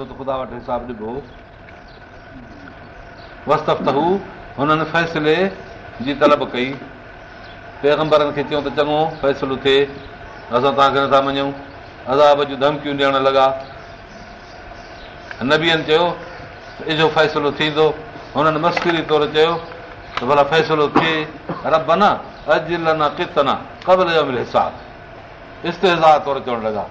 फ़ैसिले जी तलब कई पैगंबरनि खे चयूं त चङो फ़ैसिलो थिए असां तव्हांखे नथा मञूं अज़ाब जूं धमकियूं ॾियण लॻा नबीअनि चयो इहो फ़ैसिलो थींदो हुननि मस्किरी तौरु चयो त भला फ़ैसिलो थिए तौरु चवणु लॻा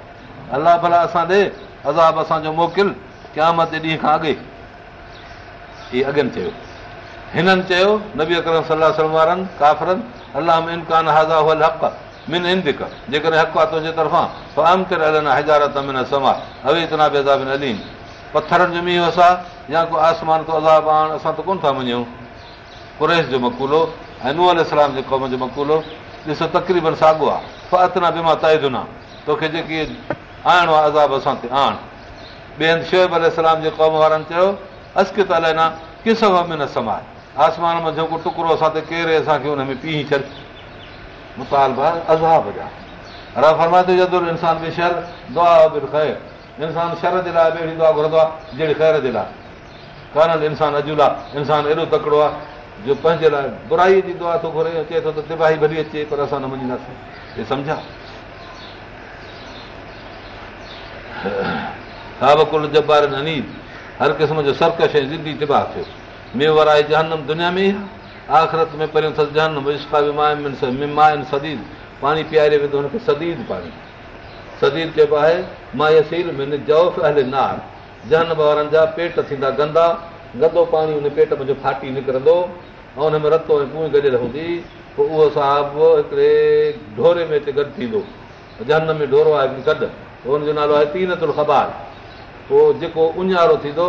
अलाह भला असां ॾे अज़ाब असांजो मोकिल क्याम ते ॾींहं खां अॻे इहे अॻियनि चयो हिननि चयो नबी अकरम सलाह वारनि काफ़रनि अलाह हाज़ा हुअल हक़ आहे तुंहिंजे तरफ़ां हज़ारत समा अवे तरफ़ांजारता अवेना बि पथरनि जो मींहुं असां या को आसमान तो अज़ाब आण असां त कोन था मञूं कुरेश जो मकूलो ऐं नू नूअल इस्लाम क़ौम जो मकूलो ॾिसो तक़रीबन साॻियो आहे मां तइ दुनि तोखे जेकी आणो आहे अज़ाब असां ते आण ॿियनि शेब अल सलाम जे क़ौम वारनि चयो अस्कित अलाए न किस में न समाए आसमान मां जेको टुकड़ो असां ते केरे असांखे हुन में पी छॾ मुतालबा अज़ाब जा रा इंसान में शर दुआ बि इंसान शर जे लाइ बि अहिड़ी दुआ घुरंदो आहे जहिड़ी ख़ैर जे लाइ कान इंसानु अजूला इंसानु एॾो तकिड़ो आहे जो पंहिंजे लाइ बुराई जी दुआ थो घुरे अचे थो त तिबाही भली अचे पर असां न मञींदासीं हे सम्झा जबार जबारनी हर क़िस्म जो सरकश ऐं ज़िंदी तिबाह थियो मेवर आहे जहनम दुनिया में आख़िरत में पहिरियों सस जहनम इश्का सदीद पाणी पीआरे वेंदो हुनखे सदीद पाणी सदीद चइबो आहे माय नार जहन वारनि जा पेट थींदा गंदा गंदो पाणी हुन पेट मुंहिंजो फाटी निकिरंदो ऐं हुन में रतो ऐं कुहि गॾियल हूंदी पोइ उहो साहिबु हिकिड़े ढोरे में हिते गॾु थींदो जहन में ढोरो आहे हिकिड़ी गॾु पोइ हुनजो नालो आहे तीनतुल ख़बार पोइ जेको उञारो थींदो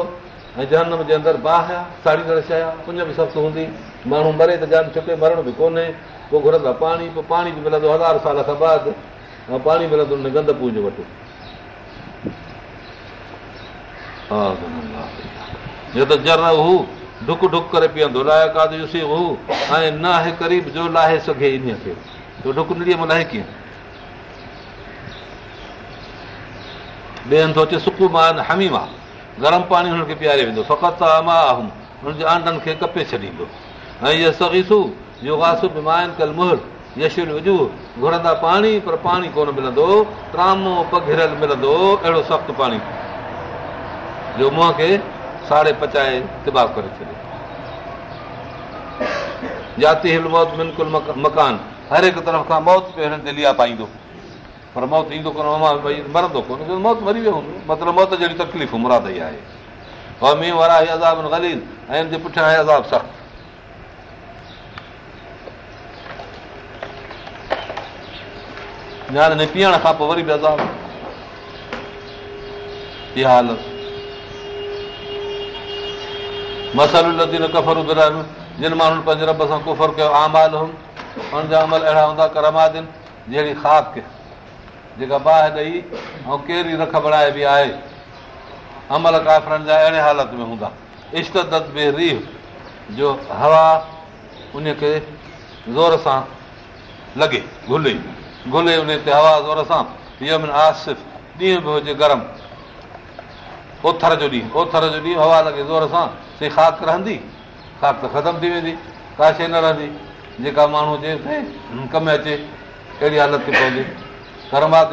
ऐं जनम जे अंदरि बाह आहे शइ आहे उञ बि सख़्तु हूंदी माण्हू मरे त जान छुके मरण बि कोन्हे पोइ घुरंदा पाणी पोइ पाणी बि मिलंदो हज़ार साल खां बाद ऐं पाणी मिलंदो हुन गंद पूज वटि त जर हू डुक डुक करे पीअंदो लाया कादी हू ऐं न आहे क़रीब जो लाहे सघे इन खे ढुक नड़ीअ महिल लाहे कीअं ॿियनि थो अचे मां हमी मां गरम पाणी हुननि खे पीआरे वेंदो फ़क़ति आहे मां हुननि जे आंडनि खे कपे छॾींदो ऐं इहो सगीसू इहो वासू बि माइनि कल मुहर यश विझूं घुरंदा पाणी पर पाणी कोन मिलंदो तामो पघिरियल मिलंदो अहिड़ो सख़्तु पाणी जो मुंहं खे साड़े पचाए तिबा करे छॾे जाती हिल मौत बिल्कुलु मकान हर हिकु तरफ़ खां मौत हिननि ते लिया पाईंदो पर मौत ईंदो कोन भई मरंदो कोन मौत मरी वियो हूंदो मतिलबु मौत जहिड़ी तकलीफ़ मुराद ई आहे मींहं वारा अज़ाब ऐं पुठियां आहे अज़ाब सख़्तु पीअण खां पोइ वरी बि अज़ाब मसलूं नथियूं न कफरूं जिन माण्हुनि पंहिंजे रब सां कुफर कयो आम हुन हुजा अमल अहिड़ा हूंदा करमादिन जहिड़ी ख़ाक जेका बाहि ॾेई ऐं कहिड़ी रख बणाए बि आहे अमल काफ़रनि जा अहिड़े हालति में हूंदा इश्कद बि रीह जो हवा उनखे ज़ोर सां लॻे घुले घुले उन ते हवा ज़ोर सां यमिन आसिफ़ ॾींहं बि हुजे गरम ओथर जो ॾींहुं ओथर जो ॾींहुं हवा लॻे ज़ोर सां से खाक रहंदी खाक त ख़तमु थी वेंदी का शइ न रहंदी जेका माण्हू हुजे कमु अचे अहिड़ी हालति थी पवंदी करमात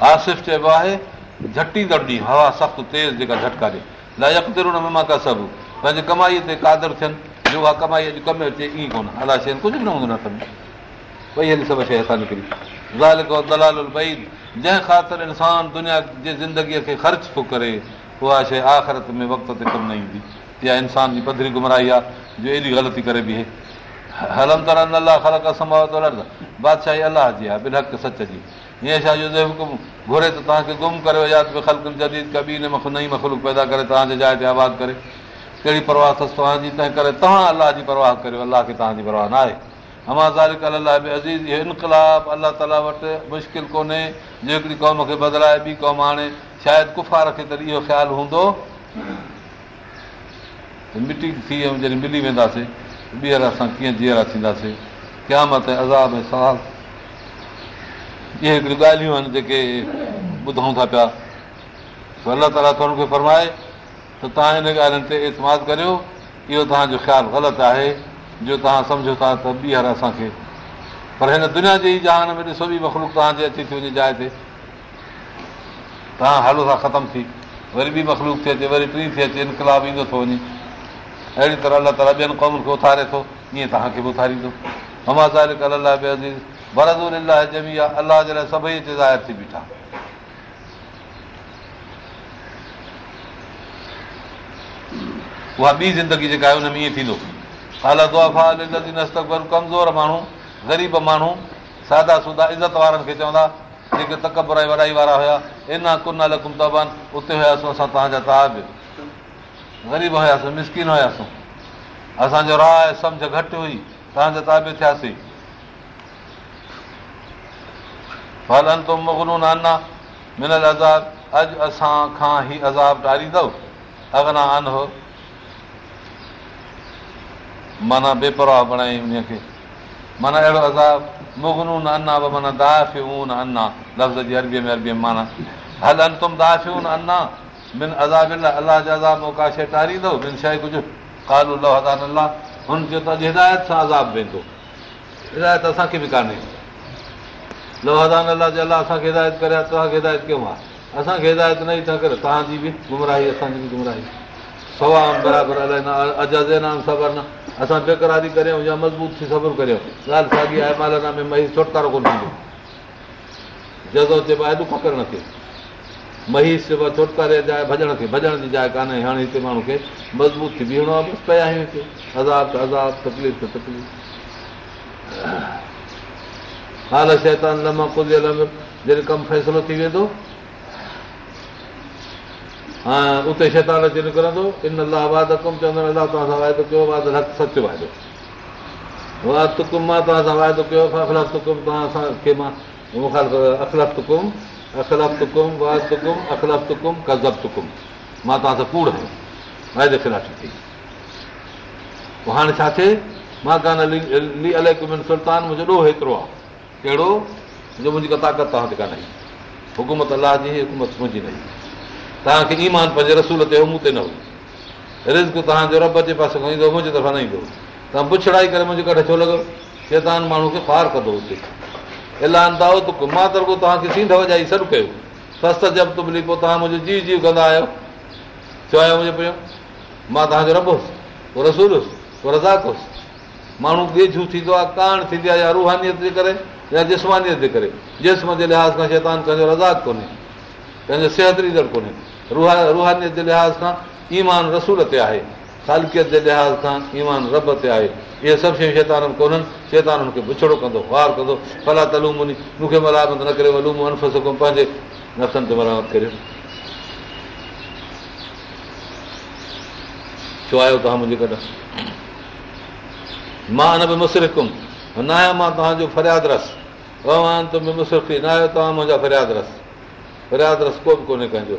आसिफ़ चइबो आहे झटी दी हवा सख़्तु तेज़ जेका झटका ॾे पंहिंजे कमाईअ ते कादर थियनि जेका कमाई अॼु कमु अचे ईअं कोन अला शइ कुझु बि न हूंदो न भई हली सभु शइ असां निकिरी दलाल जंहिं ख़ातिर इंसानु दुनिया जे ज़िंदगीअ खे ख़र्च थो करे उहा शइ आख़िरत में वक़्त ते कमु न ईंदी इहा इंसान जी पधरी गुमराई आहे जो एॾी ग़लती करे बीहे हलम हलंदड़ अलाह ख़लक संभाल थो बादशाही अलाह जी आहे बिनक सच जी हीअं छा जो हुकुम घुरे त तव्हांखे गुम कयो या त ख़लक जदीद कबी मख नई मखलूक पैदा करे तव्हांजे जाइ ते आबाद करे कहिड़ी परवाह अथसि तव्हांजी तंहिं करे तव्हां अलाह जी परवाह करियो अलाह खे तव्हांजी परवाह न आहे हमा अज़ीज़ इहो इनकलाब अलाह ताला वटि मुश्किल कोन्हे जो हिकिड़ी क़ौम खे बदिलाए ॿी क़ौम हाणे शायदि कुफ़ार खे त इहो ख़्यालु हूंदो मिटी थी जॾहिं मिली वेंदासीं ॿीहर असां कीअं जीअरा थींदासीं क़यामत ऐं अज़ाब ऐं सवादु इहे हिकिड़ियूं ॻाल्हियूं आहिनि जेके ॿुधूं था पिया अलाह ताला थोरनि खे फरमाए त तव्हां हिन ॻाल्हियुनि ते एतमाद करियो इहो तव्हांजो ख़्यालु ग़लति आहे जो तव्हां सम्झो था त ॿीहर असांखे पर हिन दुनिया जे ई जहान में ॾिसो बि मखलूक तव्हांजे अची थी वञे जाइ ते तव्हां हलो सां ख़तमु थी वरी ॿी मखलूक थी अचे वरी टीं थी अचे इनकलाब ईंदो थो वञे अहिड़ी तरह अलाह ताला ॿियनि क़ौमुनि खे उथारे थो ईअं तव्हांखे बि उथारींदो अलाह जा अलाह जे लाइ सभई हिते ज़ाहिर थी बीठा उहा ॿी ज़िंदगी जेका आहे हुन में ईअं थींदो कमज़ोर माण्हू ग़रीब माण्हू सादा सुदा इज़त वारनि खे चवंदा जेके तकबर ऐं वॾाई वारा हुआ एना लकुम कुमत उते हुयासीं असां तव्हांजा ताब ग़रीब हुयासीं मिसकिन हुयासीं असांजो राह सम्झ घटि हुई तव्हांजा ताब थियासीं हलनि थो मोगलून आना मिलल अज़ाब अॼु असां खां ई अज़ाब ॾारींदव अगना अन हो माना बेपरवाह बणाई उनखे माना अहिड़ो अज़ाब मुगनू न अना माना लफ़्ज़ जी अरबे में अरबी माना हलनि तुम दाफ़ अना बि अल अलाह जज़ाबाशारींदो ॿिन शइ कुझु काल लोहदान अलाह हुनजो त हिदायत सां अज़ाब वेंदो हिदायत असांखे बि कान्हे लोहदान अलाह जे अलाह असांखे हिदायत करे हिदायत कयूं हा असांखे हिदायत न ई छा करे तव्हांजी बि गुमराही असांजी बि गुमराही सवा बराबरि न असां बेकरारी करियूं या मज़बूत थी सबर करियूं ॻाल्हि साॻी आहे मालाना में मही छुटकारो कोन थींदो जज़ो चइबो आहे ॾुख करण खे महीश चइबो आहे छुटकारे जाए भॼण खे भॼण जी जाइ कान्हे हाणे हिते माण्हू खे मज़बूत थी बीहणो आहे बसि पिया आहियूं हिते त त तकलीफ़ तकलीफ़ हाल शइ तव्हां कुझु जॾहिं कमु फैसिलो थी वेंदो हाणे उते शैतान अची निकिरंदो इन अलाह कुम चवंदो अलाह तव्हां सां वाइदो कयो तव्हां सां वाइदो कयो मां तव्हां सां कूड़ आहियां वाइदे ख़िलाफ़ थी पोइ हाणे छा थिए मां कान सुल्तान मुंहिंजो ॾोहो हेतिरो आहे कहिड़ो जो मुंहिंजी का ताक़त तव्हां वटि आई हुकूमत अलाह जी हुकूमत मुंहिंजी न आई तव्हांखे ईमान पंहिंजे रसूल ते मूं ते न रिज़ तव्हांजो रब जे पासे खां ईंदो मुंहिंजे तरफ़ां न ईंदो तव्हां बुछड़ाई करे मुंहिंजे कॾहिं छो लॻो शैतान माण्हू खे फार कंदो हुते दाओ तुक मां त रुॻो तव्हांखे सीढ वॼाई सॾु कयो सस्त जब त मिली पोइ तव्हां मुंहिंजो जीव जीव कंदा आहियो चयो वञे पियो मां तव्हांजो रब हुउसि पोइ रसूल हुउसि पोइ रज़ाक हुउसि माण्हू वेझू थींदो आहे कान थींदी आहे या रूहानीअ जे करे या जिस्मानीअ जे करे जिस्म जे लिहाज़ खां शैतान कंहिंजो रज़ाक कोन्हे कंहिंजो सिहत जी कोन्हे रुहा रुहानीत जे लिहाज़ सां ईमान रसूल ते आहे सालकियत जे लिहाज़ सां ईमान रब ते आहे इहे सभु शयूं शेतान कोन्हनि शैतान हुनखे पुछड़ो कंदो वार कंदो फला तलूमी मूंखे मलामत न करे वलूमो न फसि पंहिंजे नफ़्सनि ते मलामत करियो छो आयो तव्हां मुंहिंजे कॾहिं मां हिन में मुसरिफ़ कमु न आहियां मां तव्हांजो फ़रियाद रस रवान त मुसरफ़ न आहियो तव्हां मुंहिंजा फरियाद रस फरियाद रस को बि कोन्हे कंहिंजो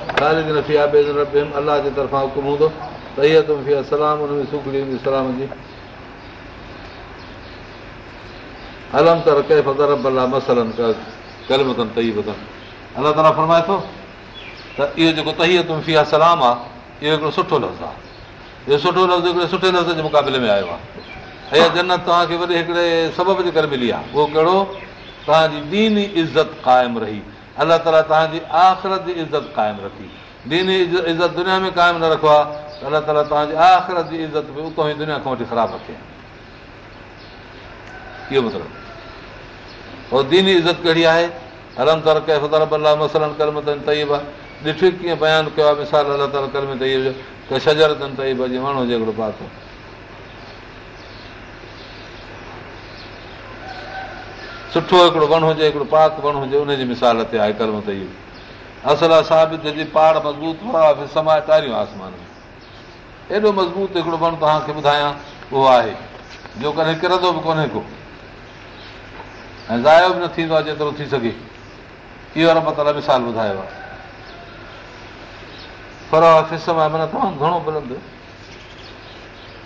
इहो हिकिड़ो सुठो लफ़्ज़ु आहे इहो सुठो लफ़्ज़ लफ़्ज़ जे मुक़ाबले में आयो आहे जन्नत तव्हांखे वरी हिकिड़े सबब जे करे मिली आहे उहो कहिड़ो तव्हांजी दीन इज़त क़ाइमु रही अलाह ताला तव्हांजी आख़िरत जी इज़त क़ाइमु रखी दीनी इज़त दुनिया में क़ाइमु न रखो आहे त अलाह ताला तव्हांजी आख़िरत जी इज़त बि उतां ई दुनिया खां वठी ख़राबु रखे इहो मतिलबु ऐं दीनी इज़त कहिड़ी आहे हरम तर कैफ़ के सत मुसलनि कर्म तइीब ॾिठी कीअं बयानु कयो आहे मिसाल अलाह ताला करम तईरतनि तइीब जे माण्हू हिकिड़ो पातो सुठो हिकिड़ो वणु हुजे हिकिड़ो पाक वणु हुजे उनजी मिसाल ते आहे त इहो असल साबित जी पहाड़ मज़बूत समाए फरावा आसमान में एॾो मज़बूत हिकिड़ो वणु तव्हांखे ॿुधायां उहो आहे जो कॾहिं किरंदो बि कोन्हे को ऐं ज़ायो बि न थींदो आहे जेतिरो थी सघे इहो मतलबु मिसाल ॿुधायो आहे पर फिसम आहे माना तव्हां घणो मिलंदो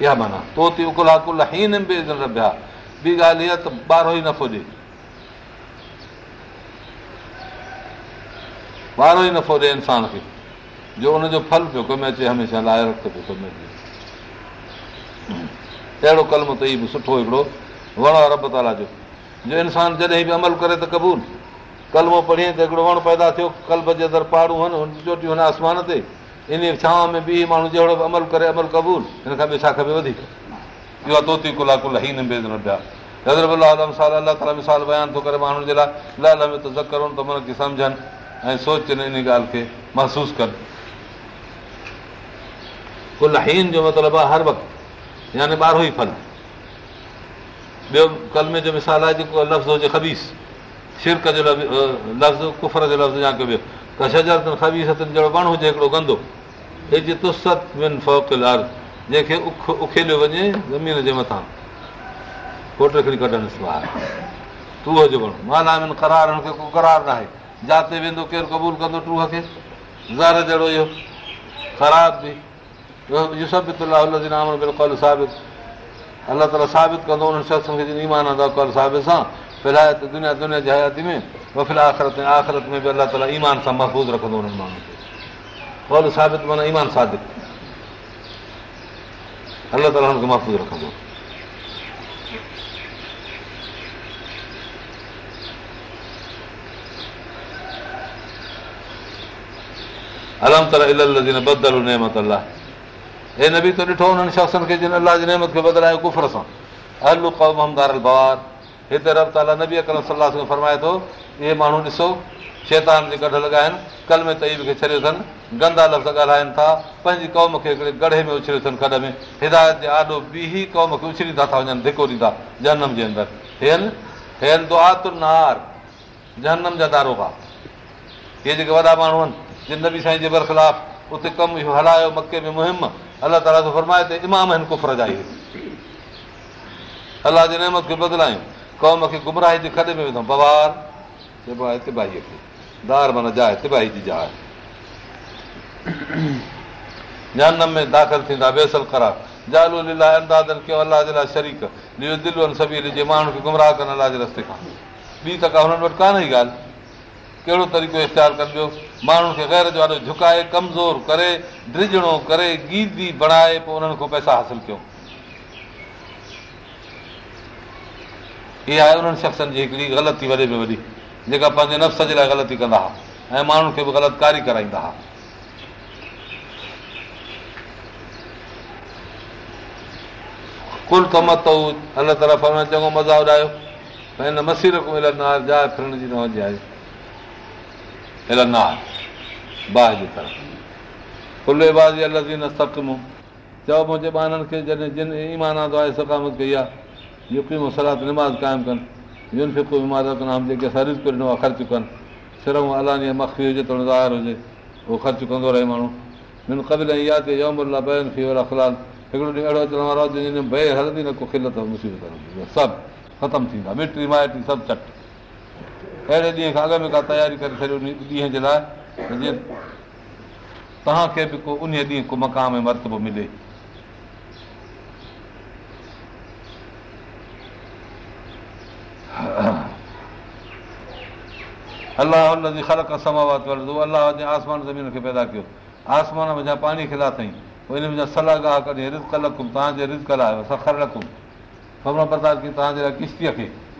इहा माना कुल हीन ही ॿी ॻाल्हि इहा त ॿारहों ई नफ़ो फु ॿारो ई नफ़ो ॾे इंसान खे जो हुनजो फल पियो कमु अचे हमेशह लाइ वक़्तु पियो कमु अचे अहिड़ो कलम त ई बि सुठो हिकिड़ो वण आहे रब ताला जो जो इंसान जॾहिं बि अमल करे त क़बूल कलमो पढ़ी त हिकिड़ो वणु पैदा थियो कल्ब जे अंदरि पहाड़ू आहिनि चोटियूं हुन आसमान ते इन छांव में ॿी माण्हू जहिड़ो बि अमल करे अमल क़बूल हिन खां बि छा खपे वधीक इहो आहे तोती कुला कुल ही न बेदन पिया हज़रत अलाह ताला मिसाल बयान थो करे माण्हुनि जे लाइ लाल में त त मन खे सम्झनि ऐं सोचनि इन ॻाल्हि खे महसूसु कनि कुल हीन जो मतिलबु आहे हर वक़्तु यानी ॿारहो ई फल ॿियो कलमे जो मिसाल आहे जेको लफ़्ज़ हुजे ख़बीस शिरक जो लफ़्ज़ कुफर जो लफ़्ज़ या के त शजरतनि शरतीसनि जहिड़ो वण हुजे हिकिड़ो गंदो हेति फौक लाल जंहिंखे उख उखेलियो वञे ज़मीन जे मथां फोटो खणी कढनि जो वण माना करार करार न आहे जाते वेंदो केरु क़बूल कंदो टूह खे ज़र जहिड़ो इहो ख़राब बि यूसफ बि तल साबित अलाह ताला साबित कंदो उन्हनि शख़्स खे ईमान अंदा कल साबित सां फिलहाल दुनिया दुनिया जी हयाती में बफ़िला आख़िरत में आख़िरत में बि अलाह ताला ईमान सां महफ़ूज़ रखंदो उन्हनि माण्हुनि खे कल साबित माना ईमान साबित अलाह ताला हुनखे महफ़ूज़ रखंदो अलम तर इलाही बदल नेमत अलाह हे न ॾिठो हुननि शख़्सनि खे जिन अलाह नेमत खे बदिलायो कुफर सां कौम हमदार हिते रब ताला नबी सलाह सां फरमाए थो इहे माण्हू ॾिसो शैतान जे गॾु लॻाइनि कल में तईब खे छॾियो अथनि गंदा लफ़्ज़ ॻाल्हाइनि था पंहिंजी क़ौम खे हिकिड़े गढ़े में उछरियो अथनि कॾ में हिदायत जे आॾो ॿी क़ौम खे उछरींदा था वञनि धिको ॾींदा जनम जे अंदरि जनम जा दारोगा इहे जेके वॾा माण्हू आहिनि जिन नबी साईं जे बरख़िलाफ़ उते कमु इहो हलायो मके में मुहिम अलाह ताला फरमाए त इमाम कुफर जा अलाह जे नेम खे बदिलायूं कौम खे गुमराही जे खॾे में विधो पवार चइबो आहे तिबाहीअ खे दार माना तिबाही जी जान में दाख़िल थींदा वेसल ख़राब जालू लीला अंदाज़न कयो अलाह जे लाइ शरीक ॾिजो दिलि सभी ॾिजे माण्हू खे गुमराह कनि अलाह जे रस्ते खां ॿी त का हुननि वटि कान ई ॻाल्हि कहिड़ो तरीक़ो इख़्तियार कनि माण्हुनि खे ग़ैर जो झुकाए कमज़ोर करे ड्रिजणो करे गीदी बणाए पोइ उन्हनि खां पैसा हासिलु कयूं इहा आहे उन्हनि शख़्सनि जी हिकिड़ी ग़लती वॾे में वॾी जेका पंहिंजे नफ़्स जे लाइ ग़लती कंदा हुआ ऐं माण्हुनि खे बि ग़लति कारी कराईंदा हुआ कुल कमतो अलाह तरफ़ में चङो मज़ा उॾायो हिन मसीर को मिलंदा जाए फिरण जी न वञी आहे बाहि खुले बाज़ी अलॻि चओ मुंहिंजे ॿारनि खे जॾहिं जिन ईमान आहे सकामत कई आहे यूपी मुसलात निमाज़ क़ाइमु कनि युनि फिको को जेके सर्विस को ॾिनो ख़र्चु कनि सिर अलानी मखी हुजे थोरो ज़ाहिर हुजे उहो ख़र्चु कंदो रहे माण्हू ऐं इहा तौम आहे न मुसीबत सभु ख़तमु थींदा मिटी माइटी सभु चट अहिड़े ॾींहं खां अॻ में का तयारी करे छॾियो ॾींहं जे लाइ जीअं तव्हांखे बि को उन ॾींहुं को मक़ाम ऐं मरतबो मिले अलाह हुन जी ख़लक समावात वरितो अलाह जे आसमान ज़मीन खे पैदा कयो आसमान में जा पाणी खिला अथई पोइ हिन में जा सलाह गाह कंदी रिज़ लखु तव्हांजे रिज़ लाइ सखर रखुमि ख़बर पता कई तव्हांजे लाइ किश्तीअ खे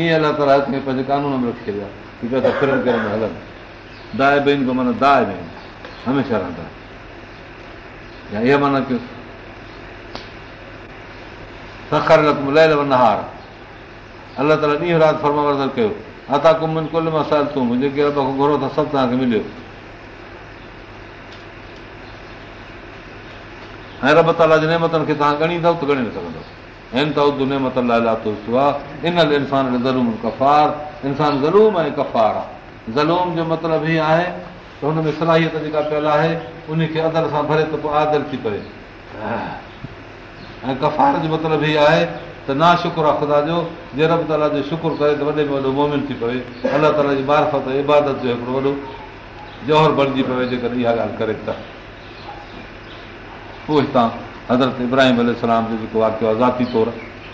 ईअं अलाह ताला खे पंहिंजे कानून में रखी छॾियो आहे करे हलनि दाए माना दाए बीन हमेशह रहंदा या इहा माना कयो सखर न कयो नहार अलाह ताला ॾींहुं राति फर्मा वर्दर कयो अता कुल तूं जेके रब खां घुरो था सभु तव्हांखे मिलियो ऐं रब ताला जे नेमतनि खे तव्हां ॻणींदव त ॻणे न सघंदव हिन तोस थियो आहे इंसान ज़लूम कफ़ार इंसानु ज़लूम ऐं कफ़ार आहे ज़लूम जो मतिलबु हीअ आहे त हुन में सलाहियत जेका पियल आहे उनखे अदर सां भरे त पोइ आदर थी पए ऐं कफ़ार जो मतिलबु हीअ आहे त नाशुकु आहे ख़ुदा जो ताला जो करे त वॾे में वॾो मोमिन थी अलाह ताला जी मारफत इबादत जो हिकिड़ो वॾो जोहर बणिजी पए जेकॾहिं इहा ॻाल्हि करे त पोइ हितां हज़रत इब्राहिम अलाम जो जेको आहे थियो आहे ज़ाती तौरु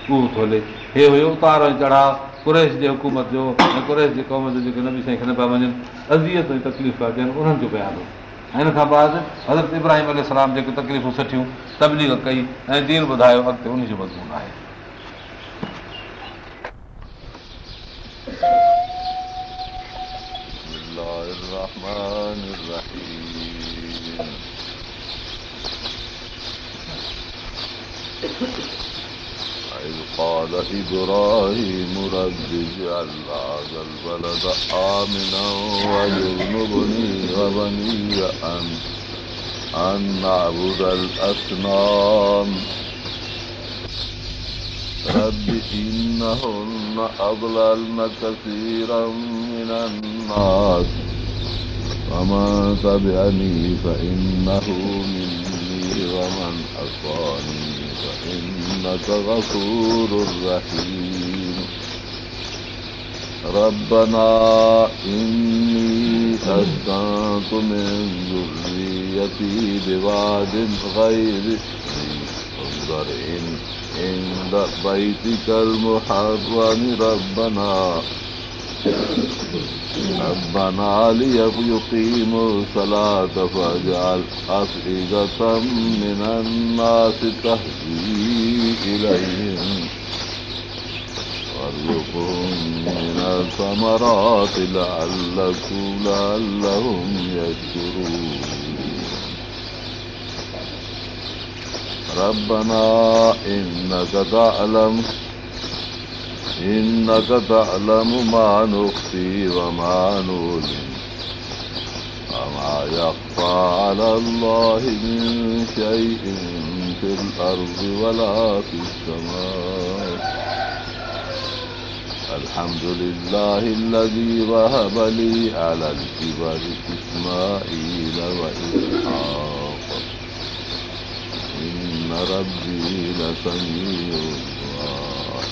उहो थो हले हे हुयो उतार ऐं चढ़ाव कुरेश जे हुकूमत जो ऐं कुरेश जे क़ौम जो जेके नबी साईं खे न पिया वञनि अज़ीत ऐं तकलीफ़ पिया ॾियनि उन्हनि जो बयानु ऐं हिन खां बाद हज़रत इब्राहिम अलाम जेके तकलीफ़ूं सठियूं सभिनी कई ऐं दीन ॿुधायो अॻिते उन जो मज़मून आहे إذ قال إبراهيم رب اجعل هذا البلد آمنا واجنبني وبني أن أن نعبد الأصنام رب إنهن أضللن كثيرا من الناس ومن تبعني فإنه مني ومن عصاني فإنك غفور رحيم ربنا إني أسكنت من ذريتي بواد غير انظر إن عند بيتك المحرم ربنا ربنا عليك يقيم الصلاة فاجعل أفئدة من الناس تهدي إليهم وارزقهم من الثمرات لعلكم لعلهم يشكرون ربنا إنك تعلم إنك تعلم ما نخفي وما نولي وما يخفى على الله من شيء في الأرض ولا في السماء الحمد لله الذي وهب لي على الكبر إسماعيل وإسحاق إن ربي لسميع الله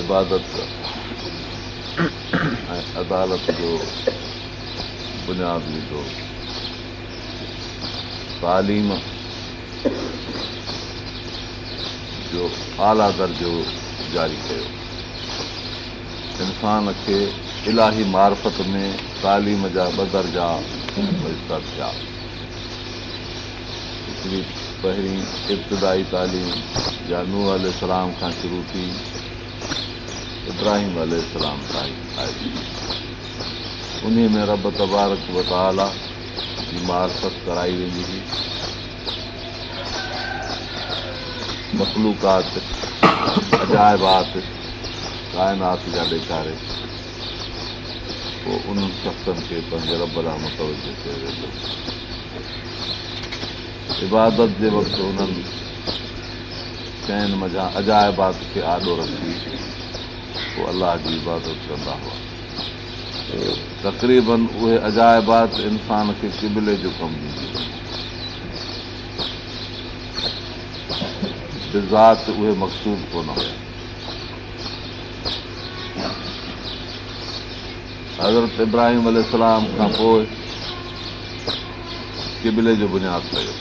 इबादत ऐं अदालत जो बुनियादु विधो तालीम जो आला दर्जो जारी कयो इंसान खे इलाही मार्फत में तालीम जा ॿ दर्जा पिया हिकड़ी पहिरीं इब्तिदाई तालीम या जानूह अलाम खां शुरू थी इब्राहिम अलाम साईं आहे उन में रब तबारक बसाल कराई वेंदी हुई मखलूकात अजायबात जा ॾेखारे पोइ उन्हनि सख़्तनि खे पंहिंजे रब सां मुतवो कयो वेंदो इबादत जे वक़्तु उन्हनि चैन म अज खे आॾो रखंदी अलाह जीत कंदा हुआ तकरीबन उहे अजायबात इंसान खे किबिले जो कमु हुई मक़सूद कोन हुया अगरि इब्राहिम अल खां पोइ किबिले जो बुनियादु कयो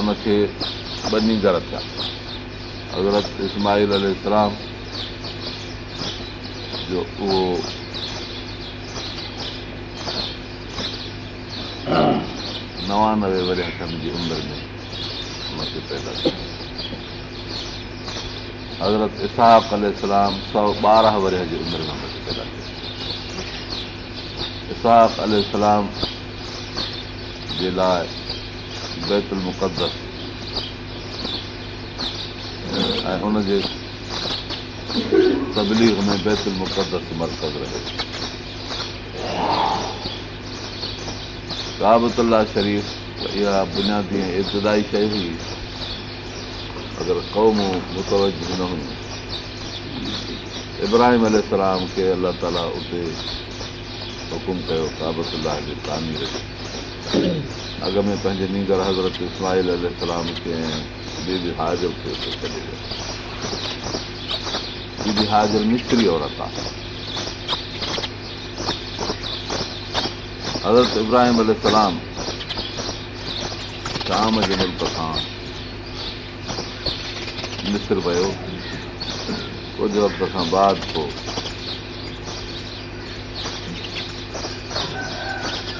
उनखे ॿ ॾींहं घर पिया हज़रत इस्माहील अलाम जो उहो नवानवे वरिया खनि जी उमिरि में मथे पैदा थियो हज़रत इसाफ़लाम सौ ॿारहं वर्ह जी उमिरि में اسحاق पैदा थियो इसाफ़लाम जे लाइ बैतुलमक़दसरु ऐं हुनजे मुक़स मरकज़ रहेाबतल शरीफ़ इहा बुनियादी इब्तिदाई कई हुई अगरि क़ौम मुतवज बि न हुयूं इब्राहिम अल खे अलाह ताला उते हुकुम कयो अॻ में पंहिंजे नींदड़ हज़रत इस्लाहिलाम हज़रत इब्राहिम शाम जे रब सां मिस्र वियो कुझु खां बाद हो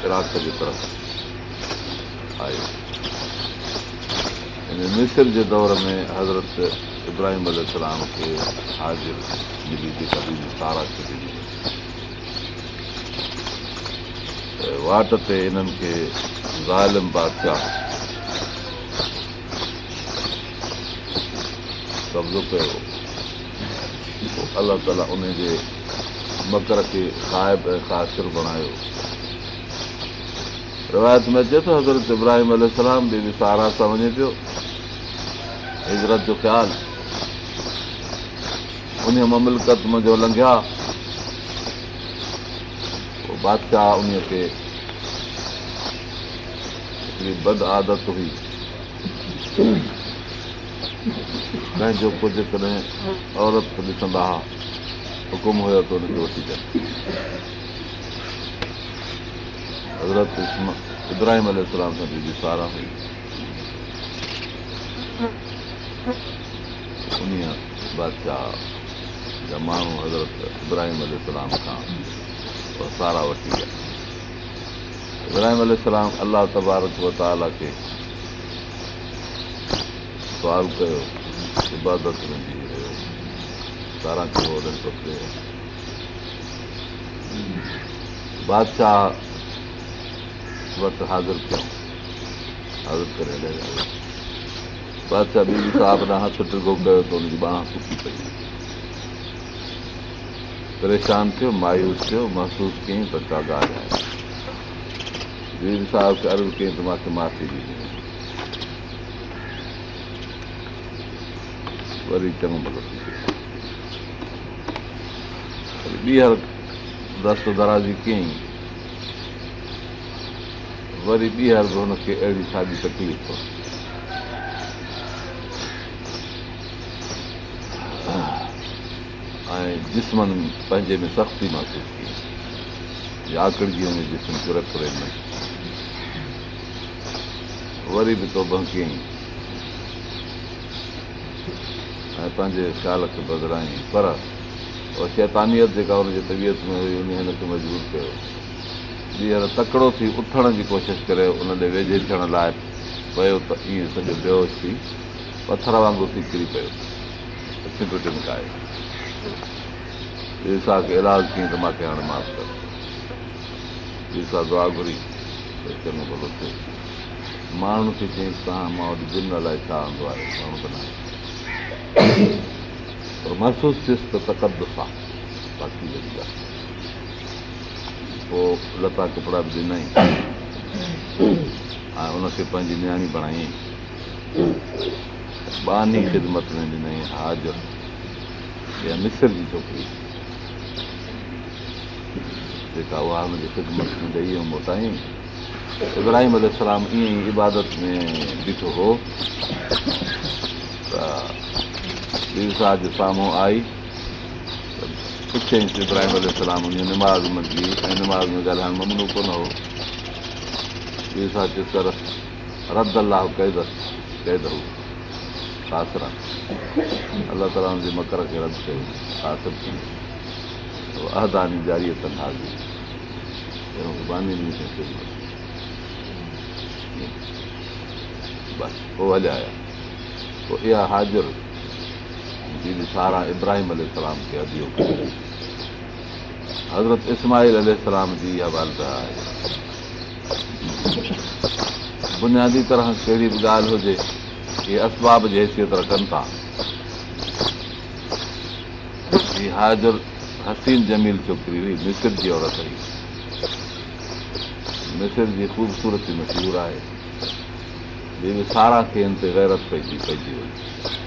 इराक जे तरफ़ आयो मिसर जे दौर में हज़रत इब्राहिम खे हाज़िर मिली जेका ॾींदी तारा छॾींदी वाट ते हिननि खे ज़ालिम बादशाह कब्ज़ो कयो अलाह ताला उनजे मकर खे साहिब ऐं कासिर बणायो روایت میں اچھے حضرت ابراہیم علیہ السلام بی بی سارا سا ونی حضرت جو خیال انہیں مملکت میں جو لنگیا وہ بات کا انہیں کے اپنی بد عادت ہوئی میں جو کو جتنے عورت سے بھی سنبھا حکم ہویا تو انہیں کے وقتی हज़रत इब्राहिम अल सां माण्हू हज़रत विया इब्राहिम अलाह तबारक वताला खे सुवाल कयो इबादती रहियो सारा खे बादशाह वक़्त हाज़र कयूं परेशान थियो मायूस थियो महसूस कयईं माफ़ी ॾींदी वरी दराज़ी कई वरी ॿीहर बि हुनखे अहिड़ी साॻी तकलीफ़ ऐं जिस्मनि पंहिंजे में सख़्ती महसूस में वरी बि तो ऐं पंहिंजे ख़्याल खे बदिरायईं पर उहा कैतानियत जेका हुन तबियत में हुई उन हिनखे मजबूर कयो ॿीहर तकिड़ो थी उथण जी कोशिशि करे उन ॾे वेझे थियण लाइ पियो त ईअं सॼो वियो थी पथर वांगुरु थी किरी पियो ॿिए खे इलाज कीअं त मूंखे हाणे कर अनमास दुआ घुरी चङो भलो माण्हू खे चई तव्हां मां वटि दिलि अलाए छा हूंदो आहे माण्हू त न आहे पर महसूसु थियुसि त आहे तुफ़ा पोइ लता कपिड़ा बि ॾिनई ऐं उनखे पंहिंजी नियाणी बणाई बानी ख़िदमत में ॾिनई हाज या मिस्र जी छोकिरी जेका उहा ख़िदमत में ॾेई मोटाई इब्राहिम अल सलाम ईअं ई इबादत में बीठो हो त अखली जे साम्हूं आई पुछियूं निमाज़ मंझी ऐं निमाज़ में ॻाल्हाइण ममनो कोन हो रद अलाह ताला जे मकर खे कयो आसर कयूं अहदानी जारी अथनि पोइ हलिया आया पोइ इहा हाज़िर سارا ابراہیم علیہ السلام ब्रा हज़रत इस्मा बुनियादी तरह कहिड़ी बि ॻाल्हि हुजे असबाबत रखनि था हाज़ुरु हसीन जमील عورت हुई मिस जी औरत हुई मिस जी ख़ूबसूरती में सूर आहे दिली सारा खे गैरत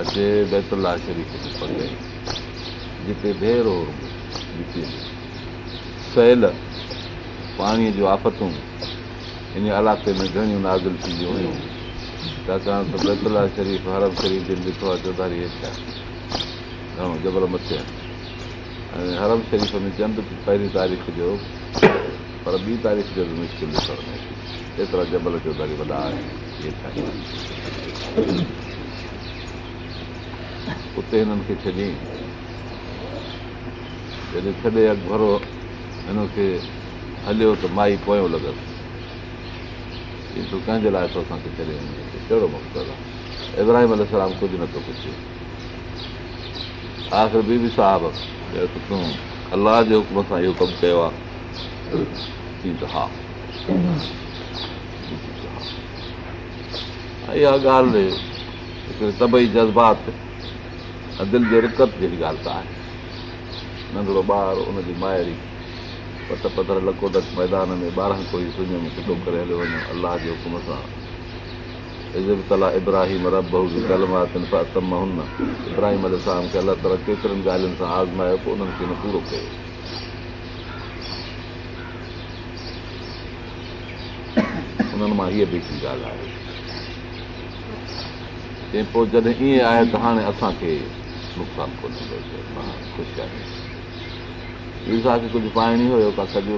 अचे बैतुला शरीफ़ जे जिते भेरो सेल पाणीअ जूं आफ़तूं इन इलाइक़े में घणियूं नाज़िल थींदियूं हुयूं छाकाणि त बैतुला शरीफ़ हरम शरीफ़ जिन ॾिठो आहे चौधारी हेठि आहे घणो जबल मथे आहे ऐं हरम शरीफ़ में चंड पहिरीं तारीख़ जो पर ॿी तारीख़ जो बि मुश्किल ॾिसण में एतिरा जबल चौधारी वॾा आहिनि उते हिननि खे छॾी जॾहिं छॾे अॻु भरो हिनखे हलियो त माई पोयों लॻसि तूं कंहिंजे लाइ थो असांखे छॾे कहिड़ो मक़सदु आहे इब्राहिम अल सलाम कुझु नथो पुछे आख़िर बीबी साहब तूं अलाह जे हुकुम सां इहो कमु कयो आहे हा इहा ॻाल्हि हिकिड़े तबई जज़्बात दिलि जे रिकत जहिड़ी ॻाल्हि त आहे नंढिड़ो ॿारु उनजी माइरी पत पधर लको लकोदक मैदान में ॿारहं कोई सुञोम करे हलियो वञे अलाह जे हुकुम सां इब्राहिम इब्राहिम रब हुन खे अलाह ताला केतिरनि ॻाल्हियुनि सां आज़मायो पोइ उन्हनि खे न पूरो कयो उन्हनि मां हीअ बि हिकिड़ी ॻाल्हि आहे ऐं पोइ जॾहिं ईअं आहे त हाणे असांखे नुक़सानु कोन थो पियो मां खे कुझु पाइणी हुयो का सॼो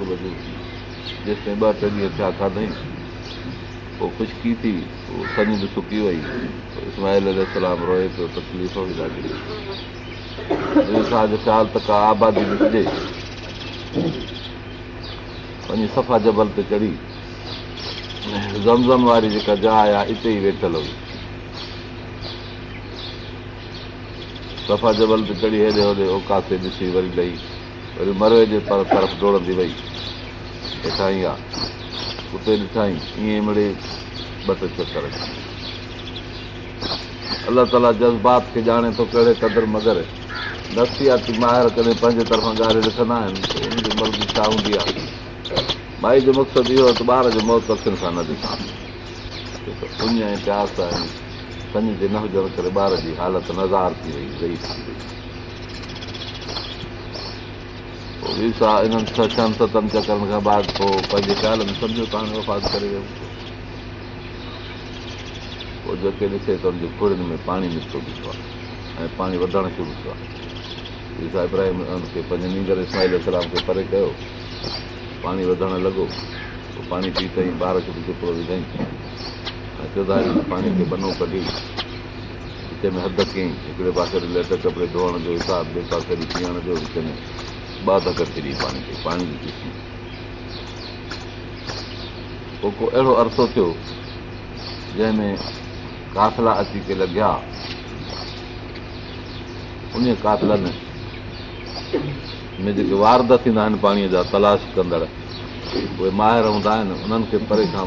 जेसिताईं ॿ टे ॾींहं थिया खाधई पोइ ख़ुशकी थी उहो सॼी बि सुकी वई इस्माहिल इस्माहिलाम रोए पियो तकलीफ़ बि ॾाढी ॿियो जो ख़्यालु त का आबादी ॾिसजे वञी सफ़ा जबल ते चढ़ी ज़मज़म वारी जेका जाइ आहे इते ई वेठल हुई सफ़ा जबल ते चढ़ी हेॾे होॾे औका ॾिसी वरी लही वरी मरे जे तरफ़ दौड़ंदी वई वई ई आहे उते ॾिठाई ईअं मिड़े ॿ टे चकर अलाह ताला जज़्बात खे ॼाणे थो कहिड़े क़दुरु मगर दस्तयाती माहिर कॾहिं पंहिंजे तरफ़ां ॻाल्हि ॾिसंदा आहिनि मर्ज़ी छा हूंदी आहे माई जो मक़सदु इहो त ॿार जो मौत अखियुनि सां न ॾिसां ऐं प्यास आहिनि सन जे न हुजण करे ॿार जी हालति नज़ार थी वई इन्हनि छह छहनि सतनि चकरनि खां पोइ पंहिंजे ख़्याल में जेके ॾिसे खुड़ियुनि में पाणी मिठो बीठो आहे ऐं पाणी वधणु शुरू थियो आहे पंहिंजे खे परे कयो पाणी वधणु लॻो पोइ पाणी तई ॿार खे बि जेको विधई पाणी खे बनो कढी हिते में हद कंहिं हिकिड़े पासे लेटर कपिड़े धोअण जो हिसाब ॿिए पासे पीअण जो विच में ॿ धक थी ॾी पाणी खे पाणी जी किस्म पोइ को अहिड़ो अर्सो थियो जंहिंमें काफ़िला अची के लॻिया उन काफ़िलनि में जेके वारद थींदा आहिनि पाणीअ जा तलाश कंदड़ उहे माहिर हूंदा आहिनि उन्हनि खे परे खां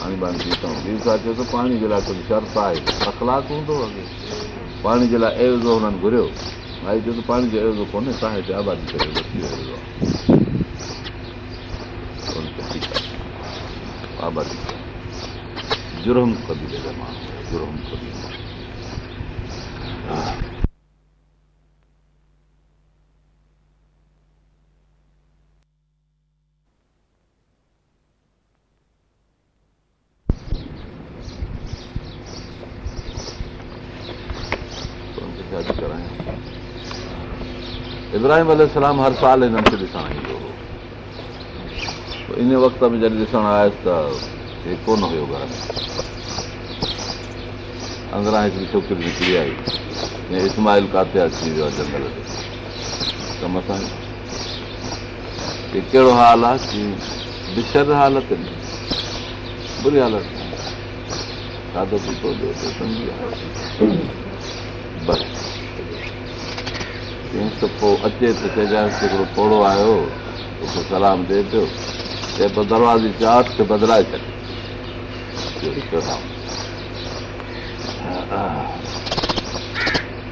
पाणी जे लाइ कुझु शर्त हूंदो पाणी जे लाइ अहिड़ो हुननि घुरियो भाई चयो त पाणी जो इन वक़्त आयुसि त हे कोन हुयो घर में अंदरां हिकिड़ी छोकिरी निकिरी आई ऐं इस्माइल काते अची वियो आहे जंगल ते कहिड़ो हाल आहे की बि हालत में खाधो पीतो पोइ अचे त हिकिड़ो पोड़ो आयो सलाम ॾिए पियो चए पोइ दरवाजे चाट खे बदिलाए छॾ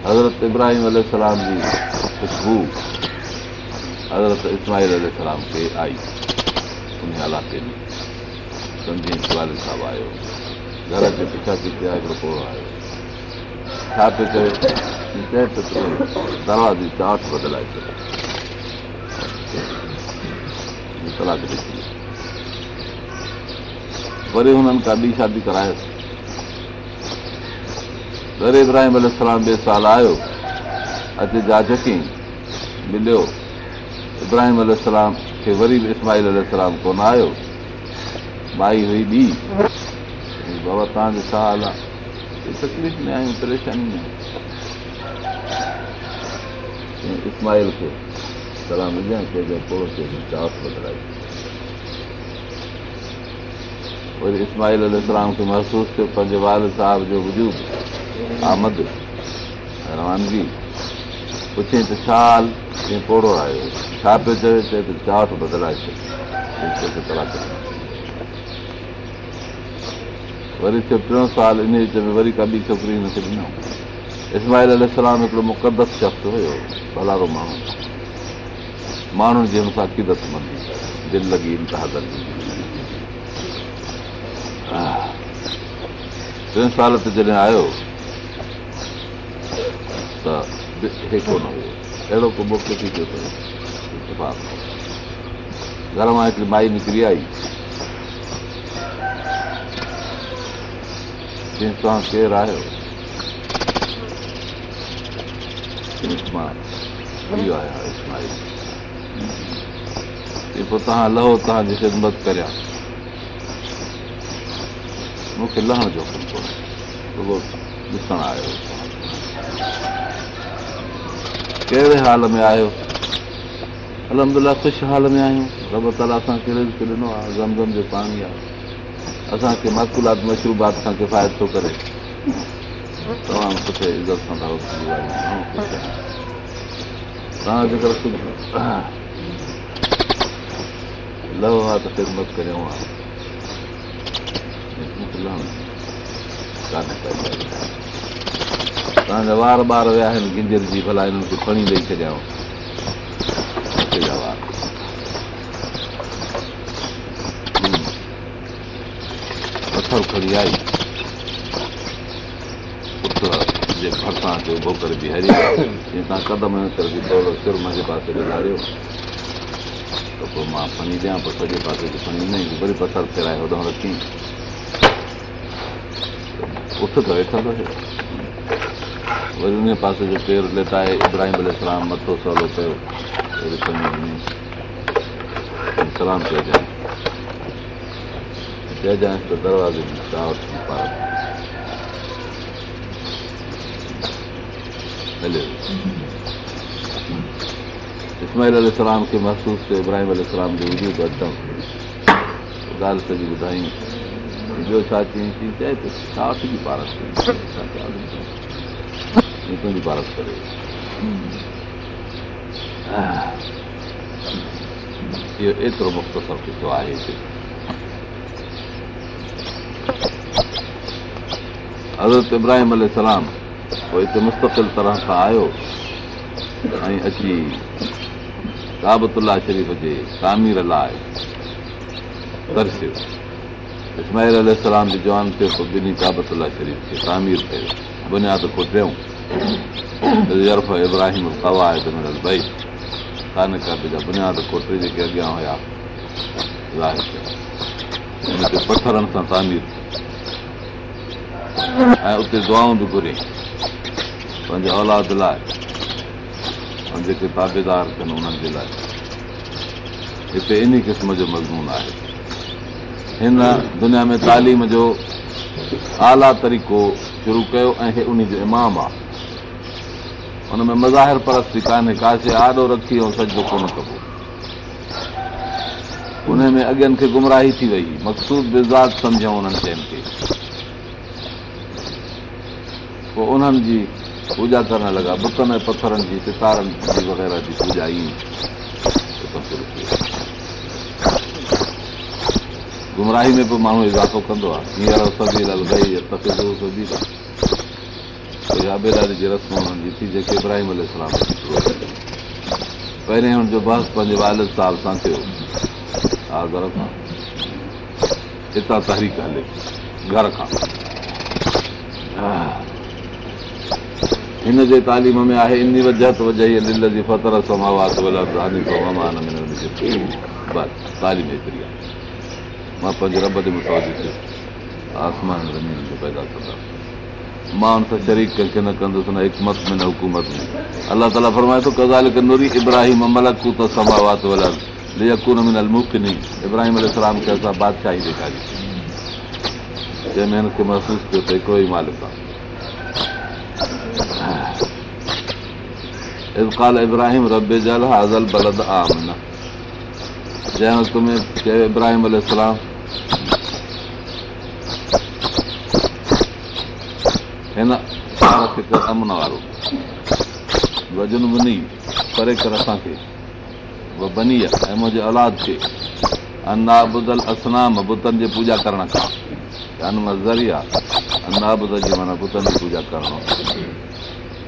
हज़रत इब्राहिम जी ख़ुशबू हज़रत इस्माहिल खे आई उन में सम्झी साहिबु आयो घर जे पिछा थी थिया हिकिड़ो पोड़ो आयो छा पियो चए वरी हुननि ॿी शादी करायो वरी इब्राहिम ॿिए साल आयो अॼु जाजके मिलियो इब्राहिम खे वरी बि इस्माहील इस्माहिलाम कोन आयो माई हुई ॿी बाबा तव्हांजो छा हाल आहे तकलीफ़ में आहियूं परेशानी में आहियूं इस्माइल खे इस्माल इस्लाम खे महसूसु थियो पंहिंजे वार साहिब जो वॾियूं अहमद पोड़ो आयो छा पियो चए वरी टियों साल इन विच में वरी काॾी छोकिरी हिनखे ॾिनऊं इस्माल इस्लाम हिकिड़ो मुक़दस शख़्स हुयो बलारो माण्हू माण्हुनि जी हुन सां क़ीदत मंदी टिनि साल ते जॾहिं आयो त हे कोन हुयो अहिड़ो को मुक्त थी पियो घर मां हिकिड़ी माई निकिरी आई तव्हां केरु आहियो पोइ तव्हां लहो तव्हांजी ख़िदमत करिया मूंखे लहण जो कमु कोन्हे कहिड़े हाल में आयो अलमदिला ख़ुशि हाल में आहियूं रबरता असां कहिड़े रीते ॾिनो आहे ज़मदम जो पाणी आहे असांखे मशकूलात मशरूबात सां किफ़ाइत थो करे लह आहे तव्हांजा वार ॿार विया आहिनि गिंजर जी भला हिननि खे खणी ॾेई छॾियां पथर थोरी आई त पोइ मां खणी ॾियां पोइ सॼे पासे खे खणी वरी रखी उथ त वेठा वरी उन पासे जो पेर लिताए इब्राहिम मथो स्वागत कयो इस्माल सलाम खे महसूसु थियो इब्राहिम अलाम जो वजूद अचनि ॻाल्हि सॼी ॿुधायूं ॿियो छा चई थी चए त छा तुंहिंजी पारस तुंहिंजी पारस करे इहो एतिरो मुख़्तसर किसो आहे हज़रत इब्राहिम अलाम पोइ हिते मुस्तक़िल तरह सां आयो ऐं अची राबतल्ला शरीफ़ जे तामीर लाइ तरसियो दरशियो इस्माहीलाम जी जवान ते ॿिन्ही काबतुल शरीफ़ खे तामीर कयो बुनियादु कोटियो इब्राहिम भई कान जा बुनियाद खोटे जेके अॻियां हुया पथरनि सां तामीर ऐं उते दुआऊं बि घुरियईं पंहिंजे औलाद लाइ जेके ताबेदार कनि उन्हनि जे लाइ हिते इन क़िस्म जो मज़मून आहे हिन दुनिया में तालीम जो आला तरीक़ो शुरू कयो ऐं उन जो इमाम आहे हुन में मज़ाहिर परस्ती कान्हे काशे आॾो रखी ऐं सचो कोन कबो उन में अॻियनि खे गुमराही थी वई मक़सूद बिज़ात सम्झूं उन्हनि ॿियनि खे पोइ उन्हनि जी पूॼा करण लॻा बुतनि ऐं पथरनि जी सितारनि जी वग़ैरह जी पूॼा ई गुमराही में बि माण्हू इज़ाफ़ो कंदो आहे हींअर पहिरें हुनजो बहस पंहिंजे वालिद साहिब सां थियो हितां तहरीक हले घर खां हिन जे तालीम में आहे इन वजह जी फतर मां पंहिंजे रब समावाबा आसमान ज़मीन पैदा कंदा मां हुन सां शरीक कंहिंखे न कंदुसि न हिकमत में न हुकूमत में अलाह ताला फरमाए थो कज़ाल काल्हि कंदोरी त समावात वलकून में इब्राहिम अलाम खे असां बादशाही ॾेखारी जंहिंमें हिनखे महसूसु थियो त हिकिड़ो ई मालिक आहे اذ قال ابراهيم رب جعل هذا البلد امنا جاءوا تم ابراهيم عليه السلام هنا صارت امن وارو وجن بني پرے کر اسا کے و بنی ہے اے مجھے اولاد کے ان عبد الاصنام بتن دی پوجا کرنا کا ان مزریا ان عبد جی منا بتن دی پوجا کرنا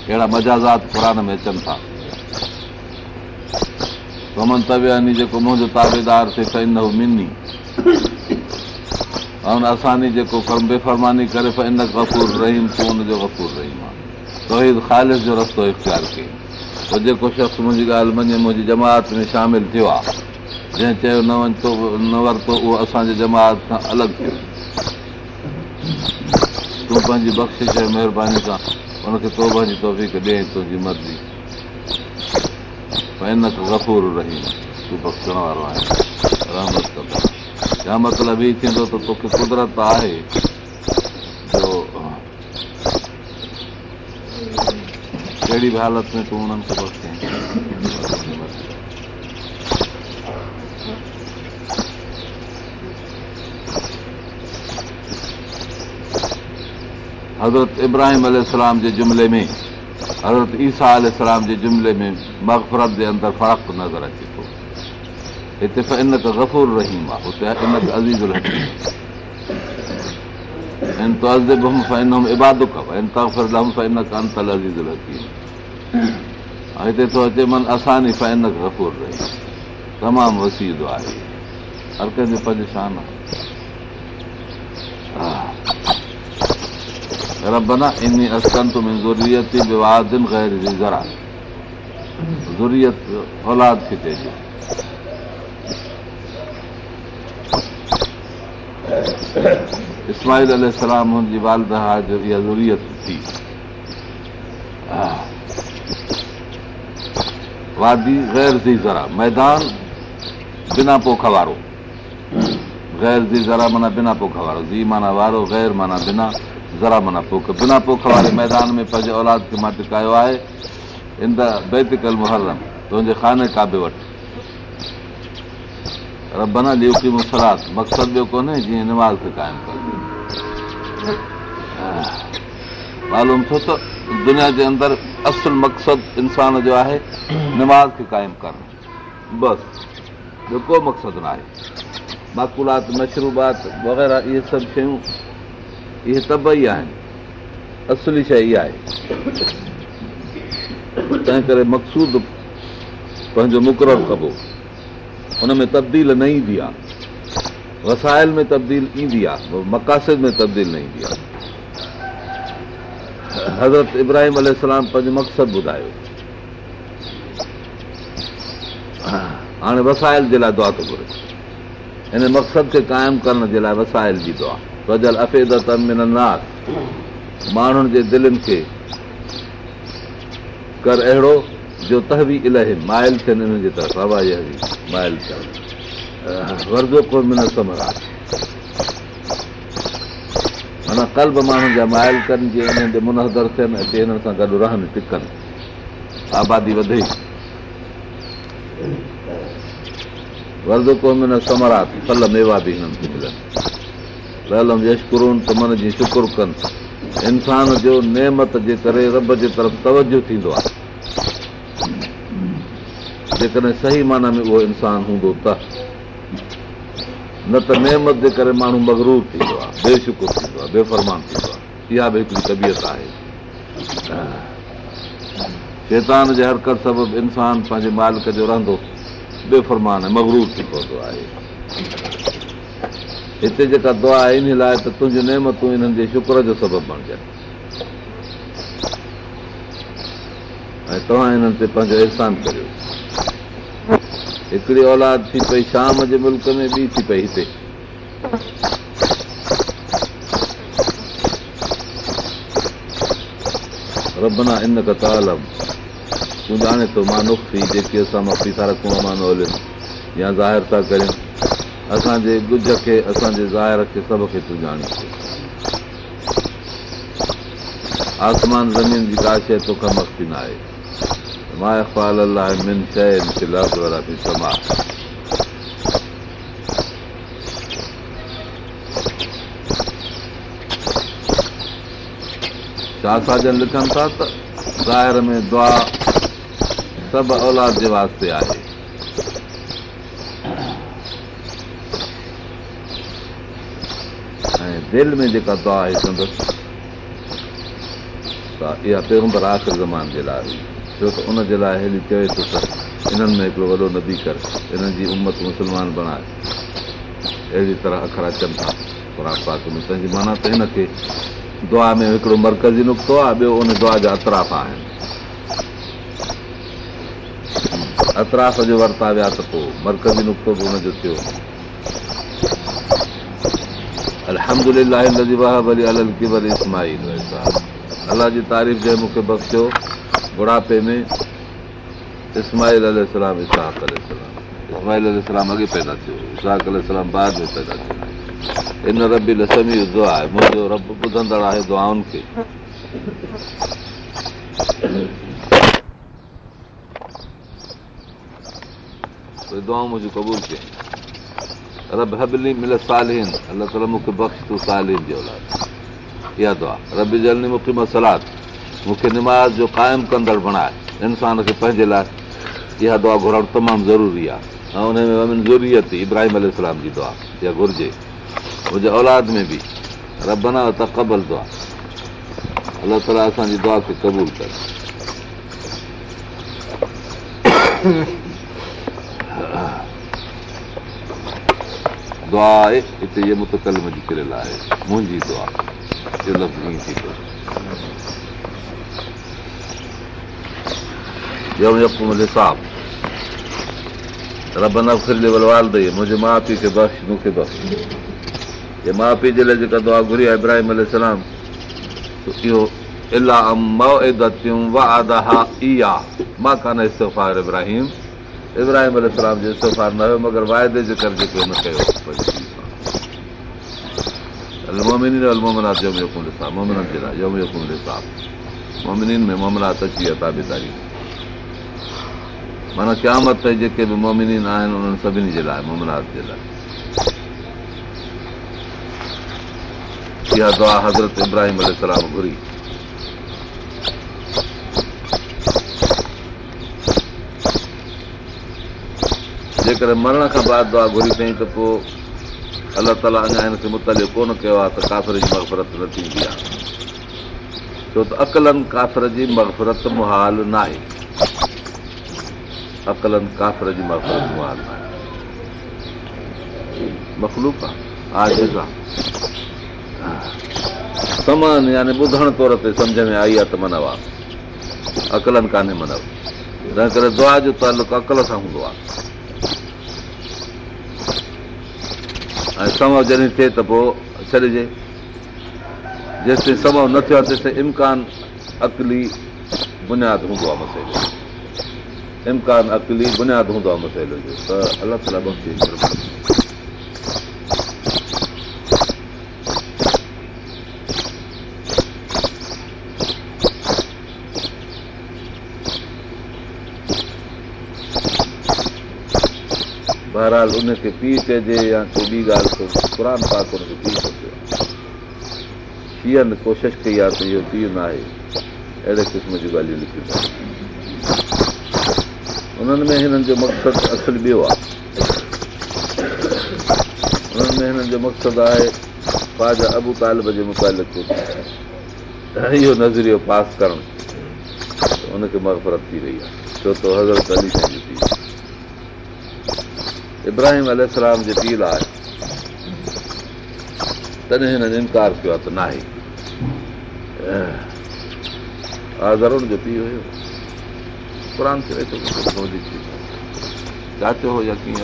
अहिड़ा मज़ाज़ात में अचनि था कमन मंती जेको मुंहिंजो ताबेदार थिए त इन हू मिनी ऐं असांजी जेको बेफ़रमानी करे इन कपूर रहीम तूं हुनजो कपूर रहीम आहे ख़ालि जो रस्तो इख़्तियार कई त जेको शख़्स मुंहिंजी ॻाल्हि मञे मुंहिंजी जमात में शामिलु थियो आहे जंहिं चयो न वञि न वरितो उहो असांजे जमात सां अलॻि थियो तूं पंहिंजी बख़्शिश ऐं महिरबानी सां हुनखे तो भॼी तुज़ी ॾे मर्ज़ी महिनत रही वारो आहे रहमत कंदो या मतिलबु ई थींदो त तोखे कुदरत आहे जो कहिड़ी बि हालति में तूं हुननि खे बच हज़रत इब्राहिम जे जुमिले में हज़रत ईसा जे जुमिले में फ़र्क़ु नज़र अचे थो हिते रहीम आहे इबाद ऐं हिते थो अचे मन गफ़ूर रहीम तमामु वसीदो आहे हर कंहिंजो शान आहे ربنا اني اسكنت من ذريتي بواد غير ذي زرع ذريت اولاد کي چئجي اسماعيل عليه السلام هن جي والده جو هي ذريت ٿي وادي غير ذي زرع ميدان بنا پوخوارو غير ذي زرع معنی بنا پوکھ وارو ذي معنی وارو غير معنی بنا ज़रा माना पोख बिना पोख वारे मैदान में पंहिंजे औलाद खे मां टिकायो आहे इन बेतिकल मुहरम तुंहिंजे ख़ाने काबे वटि मुसरात मक़सदु ॿियो कोन्हे जीअं निमाज़ खे क़ाइमु कर मालूम छो त दुनिया जे अंदरि असुल मक़सदु इंसान जो आहे निमाज़ खे क़ाइमु करणु बसि ॿियो को मक़सदु न आहे बाकूलात मशरूबात वग़ैरह इहे सभु शयूं इहे तब ई आहिनि असली शइ इहा आहे तंहिं करे मक़सूद पंहिंजो मुक़ररु कबो हुन में तब्दील न ईंदी आहे वसायल में तब्दील ईंदी आहे मक़ासिद में तब्दील न ईंदी आहे हज़रत इब्राहिम अल पंहिंजो मक़सदु ॿुधायो हाणे वसाइल जे लाइ दुआ थो घुरे हिन मक़सद खे क़ाइमु करण जे लाइ वसायल जी दुआ वज़ल अफ़ेद त माण्हुनि जे दिलनि खे कर अहिड़ो जो तहवी इलाही माइल थियनि हिननि जे तरफ़ बाबा इहा माइल थियनि वर्ज़ो वर्द माना कल्ब माण्हुनि जा माइल कनि जीअं ते मुनहदर थियनि ऐं जीअं हिननि सां गॾु रहनि टिकनि आबादी वधे वर्द कोम न समरास फल मेवा बि हिननि खे मिलनि यशकुरून त मन जी शुकुर कनि इंसान जो नेमत जे करे रब जे तरफ़ तवजो थींदो आहे जेकॾहिं सही माना में उहो इंसानु हूंदो त न त नेमत जे करे माण्हू मगरूर थींदो आहे बेशुकुर थींदो आहे बेफ़रमान थींदो आहे इहा बि हिकिड़ी तबियत आहे शैतान जे हरकत सबबु इंसानु पंहिंजे मालिक जो रहंदो बेफ़रमान ऐं मगरूर थी पवंदो आहे हिते जेका दुआ आहे इन लाइ त तुंहिंजी नेमतूं इन्हनि जे शुक्र जो सबबु बणजनि ऐं तव्हां हिननि ते पंहिंजो अहसान करियो हिकिड़ी औलाद थी पई शाम जे मुल्क में ॿी थी पई हिते रबना इन कतालम तूं ॼाणे थो मानु थी जेकी असां माफ़ी था रखूं अमान या ज़ाहिर था करियूं असांजे गुज खे असांजे ज़ाहिर खे तूं ॼाण आसमान ज़मीन जी काशी न आहे छा साॼ लिखनि था त ज़ाहिर में दुआ सभु औलाद जे वास्ते आहे दिलि में जेका दुआ आहे संदसि इहा पहिरों आख़िर ज़मान जे लाइ हुई छो त उनजे लाइ चए थो त इन्हनि में हिकिड़ो वॾो नदी कर इन्हनि जी उमत मुस्लमान बणाए अहिड़ी तरह अखर अचनि था पाक में तंहिंजी माना त हिनखे दुआ में हिकिड़ो मर्कज़ी नुक़्तो आहे ॿियो उन दुआ जा अतराफ़ आहिनि अतराफ़ जो वरिता विया त पोइ मर्कज़ी नुक़्तो बि हुनजो थियो الحمد لله الذي وهب لي على الكبر اسماعيل السلام الله جي تعريف جي مون کي بخشيو بڑا پي ۾ اسماعيل عليه السلام اسحاق عليه السلام اسماعيل عليه السلام اگے پیدا ٿيو اسحاق عليه السلام بعد ۾ پیدا ٿيو ان رب لسمي الدعاء مون جو رب بدندڙ آهي دعاون کي دعاؤں مجھے قبول کیا نماز मूंखे निमाज़ जो क़ाइमु कंदड़ बणाए इंसान खे पंहिंजे लाइ इहा दुआ घुरणु तमामु ज़रूरी आहे ऐं हुन में ज़ूरीअ इब्राहिम अल जी दुआ इहा घुरिजे मुंहिंजे औलाद में बि रब न त क़बल दुआ अलाह ताला असांजी दुआ खे क़बूल क दुआ आहे हिते मुंहिंजी किरियल आहे मुंहिंजी दुआ मुंहिंजी रब नाल मुंहिंजे माउ पीउ खे बसि मूंखे बस माउ पीउ जे लाइ जेका दुआ घुरी आहे इब्राहिम इहो मां कान इस्तोम इब्राहिम जो न हुयो ताज़ी माना क्याम ताईं जेके बि मोमिनीन आहिनि जेकॾहिं मरण खां बाद दुआ घुरी अथई त पोइ अलाह ताला अञा हिनखे मुताल कोन कयो आहे त कासर जी मरफ़रत न थींदी आहे छो त अकलनि कासर जी मुहाल मुहाल न न आहे आहे आहे अकलनि जी मखलूक समान यानी ॿुधण तौर ते सम्झ में आई आहे त मनव आहे अकलनि कान्हे मनव तंहिं करे दुआ जो तालुक अकल सां हूंदो आहे ऐं सम जॾहिं थिए त पोइ छॾिजे जेसिताईं सव न थियो आहे तेसिताईं इम्कान अकली बुनियादु हूंदो आहे मसइलो इम्कान अकली बुनियादु हूंदो आहे मसइलो जो त अलॻि अलॻि बहरहाल पीउ चइजे या को ॿी ॻाल्हि पाक हुनखे पीउ कोशिशि कई आहे त इहो पीउ न आहे अहिड़े क़िस्म जूं ॻाल्हियूं लिखियूं उन्हनि में हिननि जो मक़सदु असुल ॿियो आहे उन्हनि में हिननि जो मक़सदु आहे अबू जे मुताल इहो नज़रियो पास करणु उनखे मरफ़रत थी वई आहे छो त हज़रत अली इब्राहिम अलाम जे पीउ लाइ तॾहिं हिननि इनकार कयो आहे त नाहे ज़रूर जो पीउ हुयो जाचियो हिन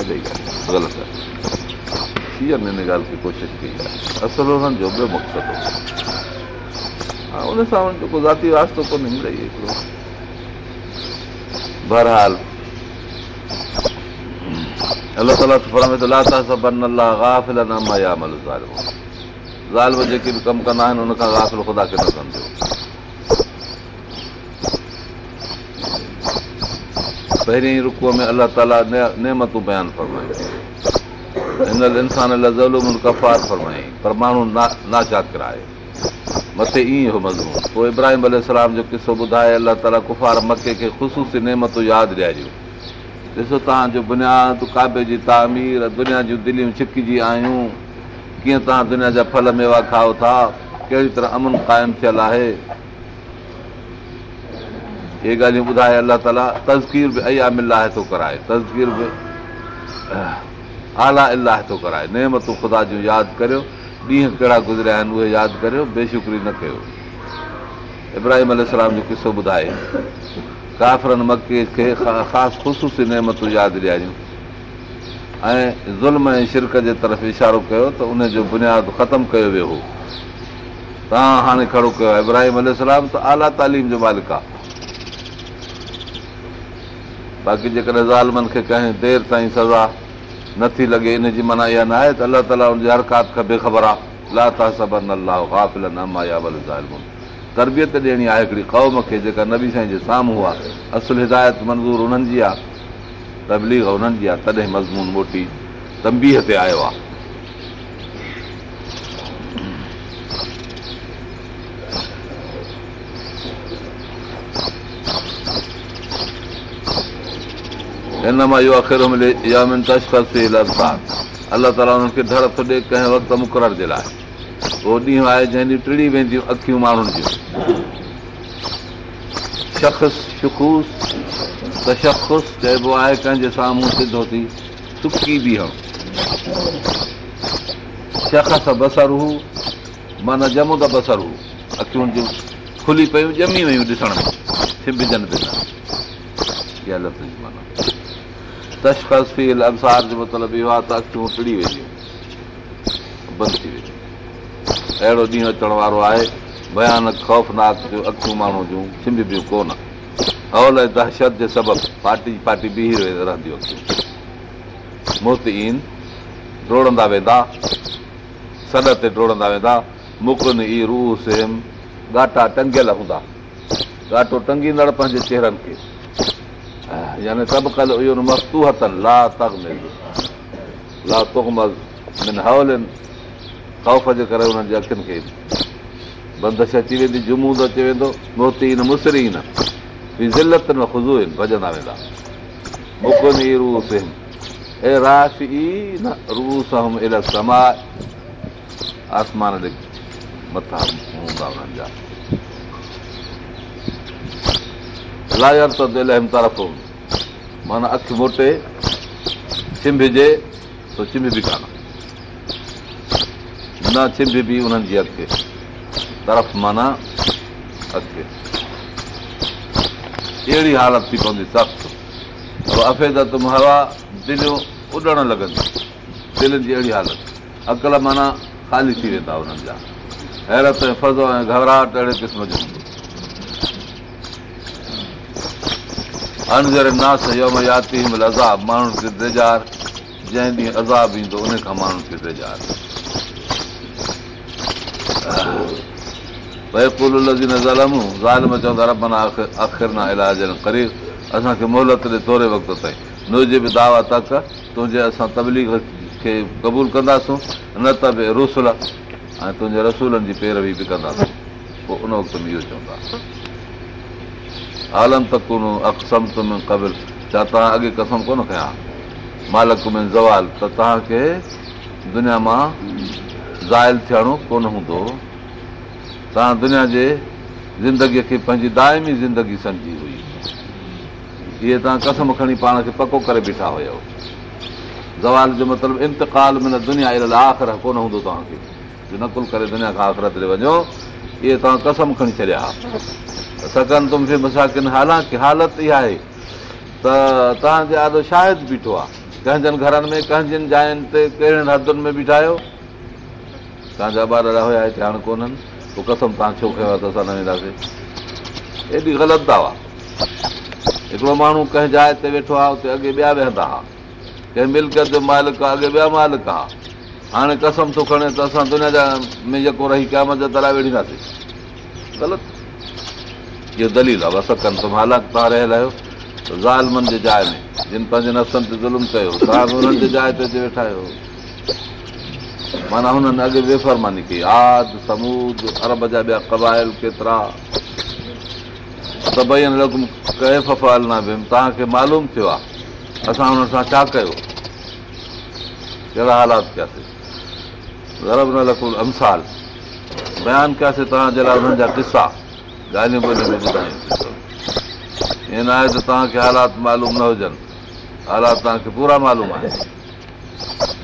ॻाल्हि खे कोशिशि कई आहे असल जो मक़सदु हा हुन सां को ज़ाती वास्तो कोन्हे बहरहाल ख़ुदा पहिरीं रुक में अलाह ताला नेमतूं बयान फरमायूं हिन इंसान लाइ ज़लूमार फरमाई पर माण्हू नाचात कराए मथे ईअं हो मज़मू पोइ इब्राहिम अलाम जो किसो ॿुधाए अलाह ताला कुफ़ार मके खे ख़ुशूसी नेमतूं यादि ॾियारियूं ॾिसो तव्हांजो बुनियादु काबे जी तामीर दुनिया जूं दिलियूं छिकिजी आहियूं कीअं तव्हां दुनिया जा फल मेवा खाओ था कहिड़ी तरह अमन क़ाइमु थियल आहे इहे ॻाल्हियूं ॿुधाए अलाह ताला तज़कीर बि अया मिलाहे थो कराए तज़कीर बि आला इलाह थो कराए नेमतूं ख़ुदा जूं यादि करियो ॾींहं कहिड़ा गुज़रिया आहिनि उहे यादि करियो बेशुक्री न कयो इब्राहिम अल जो किसो ॿुधाए काफ़िर मके खे ख़ासि ख़ुशूसी नेमतूं यादि ॾियारियूं ऐं ज़ुल्म ऐं शिरक जे तरफ़ इशारो कयो त उनजो बुनियादु ख़तमु कयो वियो हो तव्हां हाणे खड़ो कयो इब्राहिम त आला तालीम जो मालिक आहे बाक़ी जेकॾहिं ज़ालमनि खे कंहिं देरि ताईं सज़ा नथी लॻे इन जी माना इहा न आहे त अलाह ताला हुनजी हरकात खां बेख़बर खे बि ख़बर आहे तरबियत ॾियणी आहे हिकिड़ी क़ौम खे जेका नबी साईं जे साम्हूं आहे असुलु हिदायत मंज़ूर उन्हनि जी आहे तबलीग उन्हनि जी आहे तॾहिं मज़मून मोटी तंबीह ते आयो आहे हिन मां इहो मिले मिन अलाह ताला हुननि खे धड़ थो ॾे कंहिं वक़्तु मुक़ररु जे लाइ उहो ॾींहुं आहे जंहिं ॾींहुं टिड़ी वेंदियूं अखियूं माण्हुनि जूं शख़्स शखुस त शख़्स चइबो आहे कंहिंजे साम्हूं सिधो थी सुकी बीहण शख़्स बसर हू माना जमो त बसर हू अखियुनि जूं खुली पयूं ॼमी वियूं ॾिसण में छिबजनि पिया फील अंसार जो मतिलबु इहो आहे त अखियूं टिड़ी वेंदियूं बंदि थी वेंदियूं अहिड़ो ॾींहुं अचण वारो आहे भयानक ख़ौफ़नाक जो अखियूं माण्हू जूं सिंधियूं कोन हवल ऐं दहशत जे सबबु पार्टी पार्टी बि रहंदियूं अखियूं मुफ़्त ईन डोड़ंदा वेंदा सॾ ते डोड़ंदा वेंदा मुकुन ई रूह सेम गाटा टंगियल हूंदा ॻाटो टंगींदड़ पंहिंजे चेहरनि खे यानी सभु कल इहो मस्तूहतनि ला मस्तूहत लागमल लोकमल हवलनि ख़ौफ़ जे करे हुननि जे अखियुनि खे ईंदी बंदिश अची वेंदी जुमू त अची वेंदो मोती न मुसरी न ज़िलत न ख़ुशू आहिनि भॼंदा वेंदा आसमान ॾे हूंदा माना अखि मोटे चिमिजे त चिम बि कान बि उन्हनि जी अॻिते तरफ़ माना अॻिए अहिड़ी हालत थी पवंदी सख़्तु दिलियूं उॾण लॻंदियूं दिलनि जी अहिड़ी हालत अकल माना ख़ाली थी वेंदा उन्हनि जा हैरत ऐं फज़ो ऐं घबराहट अहिड़े क़िस्म जो हूंदो नास यम नासी महिल अज़ाब माण्हुनि खे बेजार जंहिं ॾींहुं अज़ाब ईंदो उन खां माण्हुनि खे बेजार ज़ाल चवंदा रहाज असांखे मोहलत ॾे थोरे वक़्त ताईं मुंहिंजे बि दावा तक तुंहिंजे असां तबलीग खे क़बूल कंदासूं न त बि रूसल ऐं तुंहिंजे रसूलनि जी पेरवी बि कंदासीं पोइ उन वक़्त में इहो चवंदा आलम त कोन तुम क़बिल छा तव्हां अॻे कसम कोन कयां मालक में ज़वाल त तव्हांखे दुनिया मां ज़ाइल थियणो कोन हूंदो तव्हां दुनिया जे ज़िंदगीअ खे पंहिंजी दाइमी ज़िंदगी सम्झी हुई इहे तव्हां कसम खणी पाण खे पको करे बीठा हुयो ज़वाल जो मतिलबु इंतकाल में न दुनिया इलाही आख़िर कोन हूंदो तव्हांखे जो नकुल करे दुनिया खां आख़िर ते वञो इहे तव्हां कसम खणी छॾिया हुआ सकनि तुमें मुशाक हालांकि हालति इहा आहे त तव्हांजे आदो शायदि बीठो आहे कंहिंजनि घरनि में कंहिंजनि जायुनि ते कहिड़नि हदुनि में बीठा आहियो तव्हांजा ॿार रहिया हुया हिते हाणे कोन्हनि पोइ कसम तव्हां छो खयो आहे त असां न वेंदासीं एॾी ग़लति दावा हिकिड़ो माण्हू कंहिं जाइ ते वेठो आहे हुते अॻे ॿिया वेहंदा हुआ कंहिं जो मालिक आहे अॻे ॿिया मालिक आहे हाणे कसम थो खणे त असां दुनिया जा में जेको रही तलाए वेठींदासीं ग़लति इहो दलील आहे बसि कनि तुम हालांकि तव्हां रहियल आहियो त ज़ालमनि जे जाइ में जिन पंहिंजे नफ़्सनि ते ज़ुल्म कयो तव्हां जे जाइ ते वेठा आहियो माना हुननि बेफ़रमानी कई आद समूद अरब जा ॿिया केतिरा सभई फफ़ाल न बि तव्हांखे मालूम थियो आहे असां हुन सां छा कयो कहिड़ा हालात कयासीं ग़रब न लॻो अमसाल बयानु कयासीं तव्हांजे लाइ हुननि जा किसा ॻाल्हियूं ॿोलियूं बि ॿुधायूं ईअं न आहे त तव्हांखे हालात मालूम न हुजनि हालात तव्हांखे पूरा मालूम आहिनि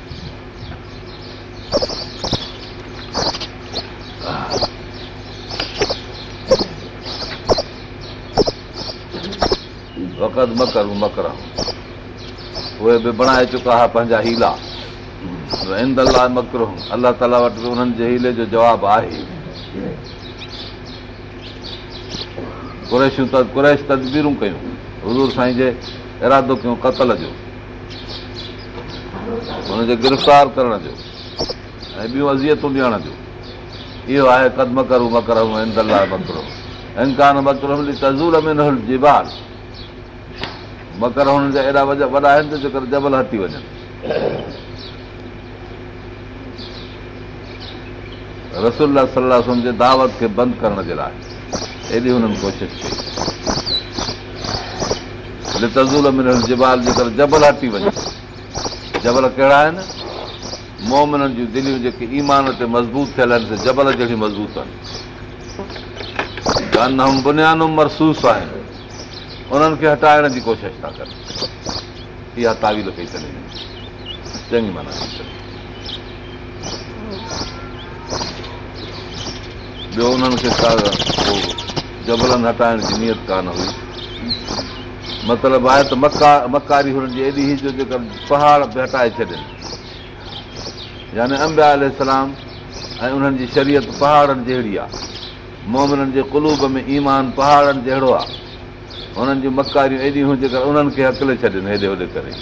वक़्त मकर मकर उहे बि बणाए चुका हुआ पंहिंजा हीला इंद अलाह मकर अलाह ताला वटि उन्हनि जे हीले जो जवाबु आहे कुरेशूं कुरेश तदबीरूं कयूं हज़ूर साईं जे इरादो कयूं कतल जो हुनजे गिरफ़्तार करण जो ऐं ॿियूं अज़ियतूं ॾियण जूं इहो आहे कदम करूं मकरूं इनतल बत्रो इम्कान बचिरो तज़ूल मिनल जीबाल मकर हुननि जा एॾा वॾा वॾा आहिनि त जेकर जबल हटी वञनि रसूल सलाह जे दावत खे बंदि करण जे लाइ एॾी हुननि कोशिशि कई तज़ूल में जीबाल जेकर जबल हटी वञे जबल कहिड़ा आहिनि मोमिननि जूं दिलियूं जेके ईमान ते मज़बूत थियल आहिनि त जबल जहिड़ी मज़बूत आहिनि बुनियान मरसूस आहिनि उन्हनि खे हटाइण जी कोशिशि था कनि इहा तावील कई छॾे चङी माना ॿियो उन्हनि खे जबलनि हटाइण जी नियत कान हुई मतिलबु आहे त मका मकारी हुननि जी एॾी जेका पहाड़ बि हटाए छॾनि यानी अंबियाल इस्लाम ऐं उन्हनि जी शरीयत पहाड़नि जहिड़ी आहे मोमिननि जे कुलूब में ईमान पहाड़नि जहिड़ो आहे हुननि जूं मकारियूं एॾियूं जेकर उन्हनि खे हकले छॾनि हेॾे होॾे करे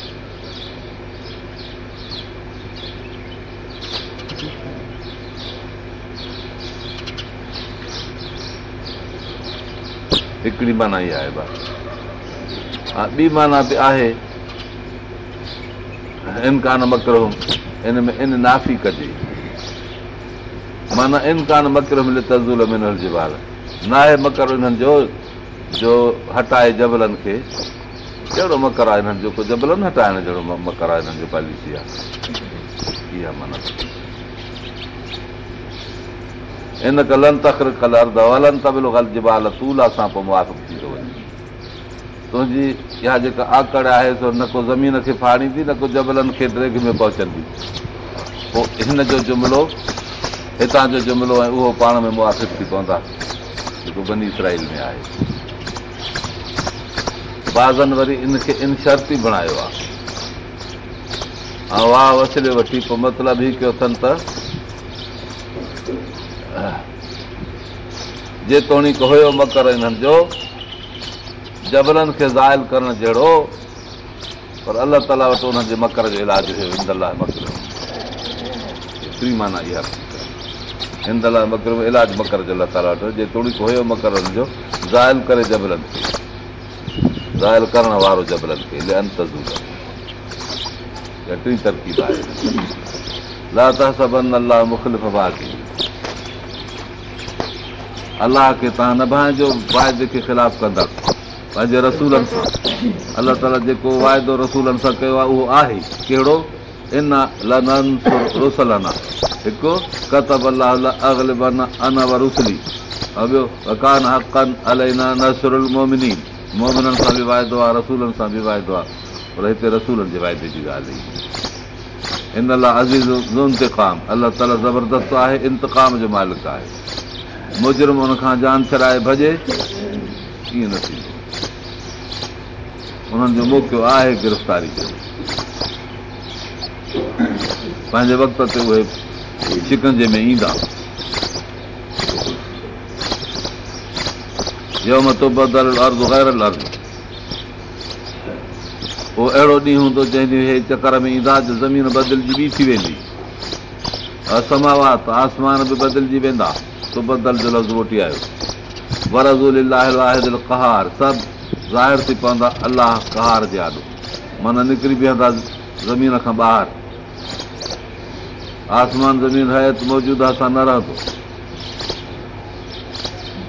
हिकिड़ी माना इहा आहे भाई हा ॿी माना बि आहे इम्कान मकर इन में इन नाफ़ी कजे माना इन कान मकर मिले तज़ूल मिनल जबाल न आहे मकर इन्हनि जो जो हटाए जबलनि खे कहिड़ो मकर आहे हिननि जो को जबल न हटाइण जहिड़ो मकर आहे हिननि जो पॉलिसी आहे इहा माना इन कलनि तखर कलर दवालनि हलनि तबलो हल जीबाल तूल असां पोइ मुआफ़ थी थो वञे तुंहिंजी इहा जेका आकड़ आहे सो न को ज़मीन खे फाड़ींदी न को जबलनि खे ड्रेग में पहुचंदी पोइ हिन जो जुमिलो हितां जो जुमिलो ऐं उहो पाण में मुआफ़िब थी पवंदा जेको बनी इसराइल में आहे बाज़नि वरी इनखे इन शर्ती बणायो आहे ऐं वाह वसले वठी पोइ मतिलबु ई कयो अथनि त जेतोणीक हुयो मकर हिननि जो जबलनि खे ज़ाइल करणु जहिड़ो पर अलाह ताला वटि उन्हनि जे मकर जे इलाज हिकिड़ी माना इहा हिंद लाइ मकर इलाजु मकर जो अलाह ताला वटि जे थोरी मकर हुन जो ज़ाइल करे जबलनि खे ज़ायल करण वारो जबलनि खे तरक़ीब आहे अलाह खे तव्हां नभाइजो वाइदे खे ख़िलाफ़ु कंदड़ पंहिंजे रसूलनि सां अलाह ताला जेको वाइदो रसूलनि सां कयो आहे उहो आहे कहिड़ो इन हिकु कतब अलाहली मोमिननि सां बि वाइदो आहे रसूलनि सां बि वाइदो आहे पर हिते रसूलनि जे वाइदे जी ॻाल्हि ई हिन लाइ अज़ीज़ ते अलाह ताला ज़बरदस्त आहे इंताम जो मालिक आहे मुजरिम हुन खां जान छॾाए भॼे ईअं न थींदो उन्हनि जो मौक़ियो आहे गिरफ़्तारी पंहिंजे वक़्त ते उहे शिकंजे में ईंदा बदल अर्ज़ु गैर अर्ज़ उहो अहिड़ो ॾींहुं हूंदो जंहिंजी हे चकर में ईंदा त ज़मीन बदिलजी ॿी थी वेंदी असमवा त आसमान बि बदिलजी वेंदा सुबदल जो लफ़्ज़ मोटी आयो कहार सभु ज़ाहिर थी पवंदा अलाह कार जे आॾो माना निकिरी बीहंदा ज़मीन खां ॿाहिरि आसमान ज़मीन हयत त मौजूदु सां न रहंदो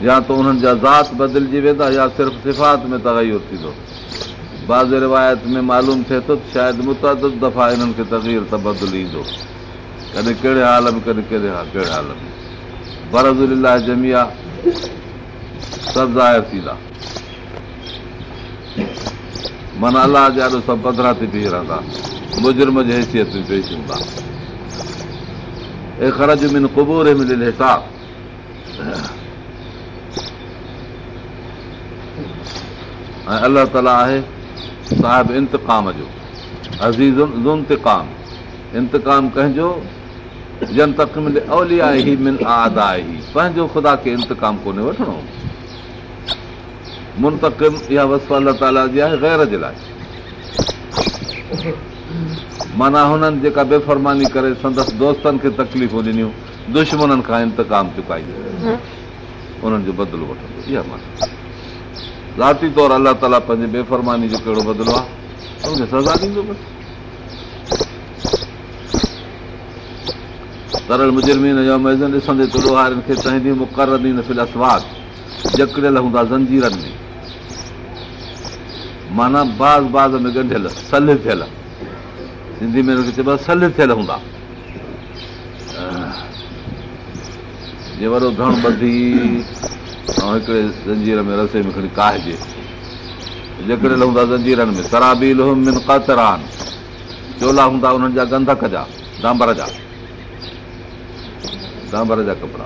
या त उन्हनि जा ज़ात बदिलजी वेंदा या सिर्फ़ु सिफ़ात में तगैर थींदो बाज़ रिवायत में मालूम थिए थो त शायदि मुतद दफ़ा हिननि खे तगीर त ईंदो कॾहिं कहिड़े हाल में कॾहिं कहिड़े हाल कहिड़े हाल में बरज़ीला जमी आहे सभु ज़ाहिर थींदा माना अलाह ॾाढो सभु पधरा ते बीह रहंदा मुजुर्म जे हैसियत में पेश हूंदा ऐं अलाह ताला आहे साहिब इंतकाम जो इंतकाम कंहिंजो पंहिंजो ख़ुदा खे इंतकाम कोन्हे वठिणो मुंतकिम इहा वस्तु अलाह ताला जी आहे ग़ैर जे लाइ माना हुननि जेका बेफ़रमानी करे संदसि दोस्तनि खे तकलीफ़ूं ॾिनियूं दुश्मननि खां इंतकाम चुकाई उन्हनि जो बदिलो वठंदो इहा माना ज़ाती तौरु अलाह ताला पंहिंजे बेफ़रमानी जो कहिड़ो बदिलो आहे सज़ा ॾींदो तरल मुजरमीन जो मैज़न ॾिसंदे खे तंहिंजी मुक़र फिला सवादु जकड़ियल हूंदा ज़ंजीरनि में माना बाज़ बाज़ में ॻंढियल सल थियल सिंधी में चइबो आहे सल थियल हूंदा वॾो धण ॿधी ऐं हिकिड़े ज़ंजीर में रसे में खणी काहिजे जकड़ियल हूंदा ज़ंजीरनि में सराबील तराबी चोला हूंदा उन्हनि जा गंधक जा डांबर जा डांबर जा कपिड़ा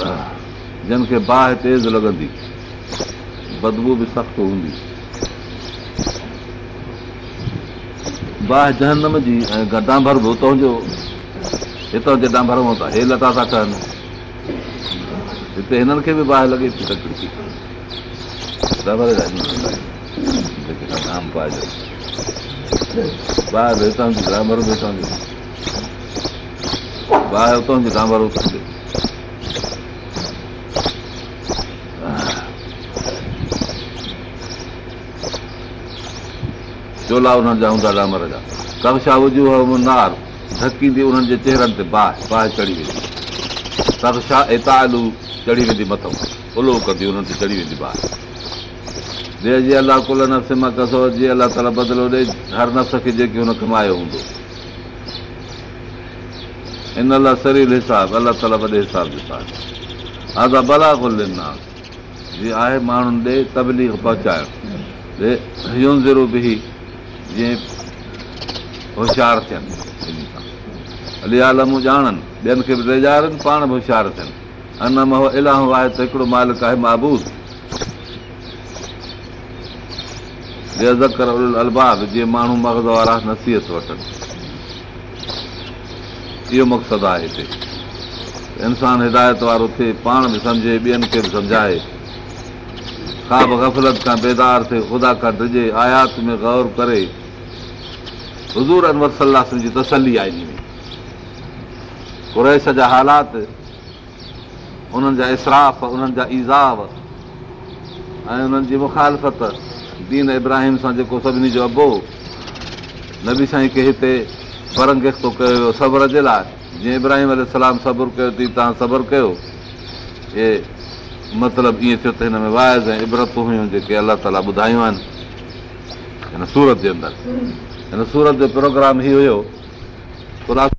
जंहिंखे बाहि तेज़ लॻंदी बदबू बि सख़्तु हूंदी बाहि जहन जी ऐं गॾांभर बि हुतां जो हितां जे डांभर जेॾांभर हूंदा हे लता था कनि हिते हिननि खे बि बाहि लॻे थी तकड़ी सघूं हितां जी डांभर बि हितां जो हुतां जी बाहितां डांबर हूंदा डजू नार धकींदी उन्हनि जे चेहरनि ते बाहि बाहि चढ़ी वेंदी चढ़ी वेंदी मथां उलो कंदी चढ़ी वेंदी बाहि जे अलाह कुल न सेम कसो जीअं अलाह ताला बदिलो ॾे हर नफ़्स खे जेके हुन कमायो हूंदो इन लाइ सरील हिसाब अलाह ताला वॾे ॾिना जीअं आहे माण्हुनि ॾे तबली पहुचाइणु जीअं होशियारु थियनि ॼाणनि ॿियनि खे बि तेजारनि पाण बि होशियारु थियनि अन महो इलाहो आहे त हिकिड़ो मालिक आहे महाबूज़र अलबाब जीअं माण्हू मग़ज़ वारा नसीहत वठनि इहो मक़सदु आहे हिते इंसान हिदायत वारो थिए पाण बि सम्झे ॿियनि खे बि सम्झाए का बि गफ़लत खां बेदार थिए ख़ुदा खां दिजे आयात में गौर करे हज़ूर अनवर सलाह जी तसली आहे रुश जा हालात उन्हनि जा इसराफ़ उन्हनि जा ईज़ाव ऐं उन्हनि जी मुखालफ़त दीन इब्राहिम सां जेको सभिनी जो अबो नबी साईं खे हिते परंगे थो कयो वियो सबर जे लाइ जीअं इब्राहिम अलाम सबुर कयो थी तव्हां सबर कयो इहे मतिलबु ईअं थियो त हिन में वाइज़ ऐं इबरतूं हुयूं जेके अलाह ताला ॿुधायूं आहिनि हिन सूरत जे अंदरि हिन सूरत जो प्रोग्राम ई हुयो